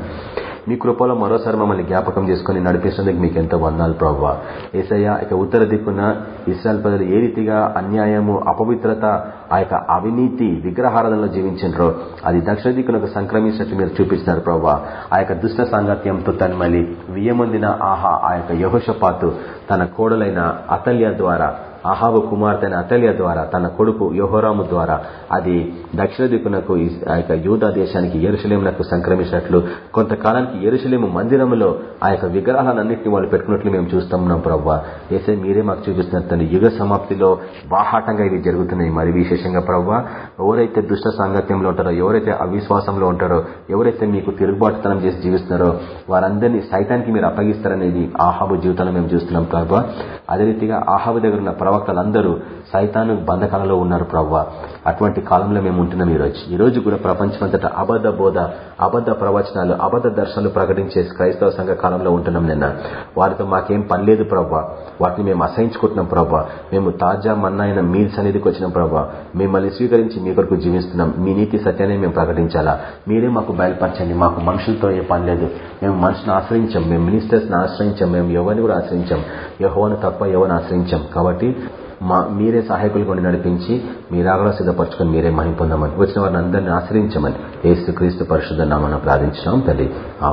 మీ కృపలో మరోసారి మమ్మల్ని జ్ఞాపకం చేసుకుని నడిపిస్తున్నందుకు మీకు ఎంతో వందాలు ప్రవ్వ ఏసయ్య ఇక ఉత్తర దిక్కున ఇస్రాయల్ ప్రజలు ఏ రీతిగా అన్యాయము అపవిత్రత ఆ యొక్క అవినీతి విగ్రహారాధనలో జీవించారో అది దక్షిణ దిక్కునకు సంక్రమించినట్టు మీరు చూపిస్తున్నారు ప్రవ్వ ఆ యొక్క దుష్ట సాంగత్యంతో తను మళ్ళీ వియ్యమొందిన ఆహా ఆ యొక్క యహోషపాతు తన కోడలైన అతల్య ద్వారా అహాబు కుమార్తె అతల్య ద్వారా తన కొడుకు యోహోరాము ద్వారా అది దక్షిణ దిక్కునకు ఆ యొక్క యూదా దేశానికి ఎరుసలేమునకు సంక్రమించినట్లు కొంతకాలానికి ఎరుసలేము మందిరంలో ఆ యొక్క విగ్రహాలన్నింటినీ వాళ్ళు పెట్టుకున్నట్లు మేము చూస్తున్నాం ప్రవ్వా. ఏసే మీరే మాకు చూపిస్తున్నారు తన యుగ సమాప్తిలో బాహాటంగా ఇవి జరుగుతున్నాయి. మరి విశేషంగా ప్రవ్వా ఎవరైతే దుష్ట సాంగత్యంలో ఉంటారో ఎవరైతే అవిశ్వాసంలో ఉంటారో ఎవరైతే మీకు తిరుగుబాటుతనం చేసి జీవిస్తున్నారో వారందరినీ సైతానికి మీరు అప్పగిస్తారనేది ఆహాబు జీవితంలో మేము చూస్తున్నాం ప్రభావ అదే రీతిగా ఆహాబు దగ్గర ఉన్న ప్రవక్తలందరూ సైతాను బంధకాలలో ఉన్నారు ప్రవ్వ. అటువంటి కాలంలో మేము ఉంటున్నాం ఈరోజు. ఈ రోజు కూడా ప్రపంచమంతటా అబద్ధ బోధ అబద్ధ ప్రవచనాలు అబద్ధ దర్శనాలు ప్రకటించే క్రైస్తవ సంఘ కాలంలో ఉంటున్నాం నిన్న. వారితో మాకేం పని లేదు ప్రవ్వ. వాటిని మేము అసహించుకుంటున్నాం ప్రవ్వ. మేము తాజా మన్నాయిన మీ సన్నిధికి వచ్చినాం ప్రవ్వ. మిమ్మల్ని స్వీకరించి మీ కొరకు జీవిస్తున్నాం. మీ నీతి సత్యాన్ని మేము ప్రకటించాలా? మీరే మాకు బయలుపరచండి. మాకు మనుషులతో ఏ పని లేదు. మేము మనుషులను ఆశ్రయించాం. మేము మినిస్టర్స్ని ఆశ్రయించాం. మేము ఎవరిని కూడా ఆశ్రయించాం. యహోవను తప్ప ఎవరిని ఆశ్రయించాం. కాబట్టి మీరే సహాయకులు కొని నడిపించి మీరాగలో సిద్ధపరచుకొని మీరే మహిం పొందమని వచ్చిన వారిని అందరినీ ఆశ్రయించమని ఏసు క్రీస్తు పరిశుద్ధ నామను ప్రార్థించినాం తల్లి. ఆ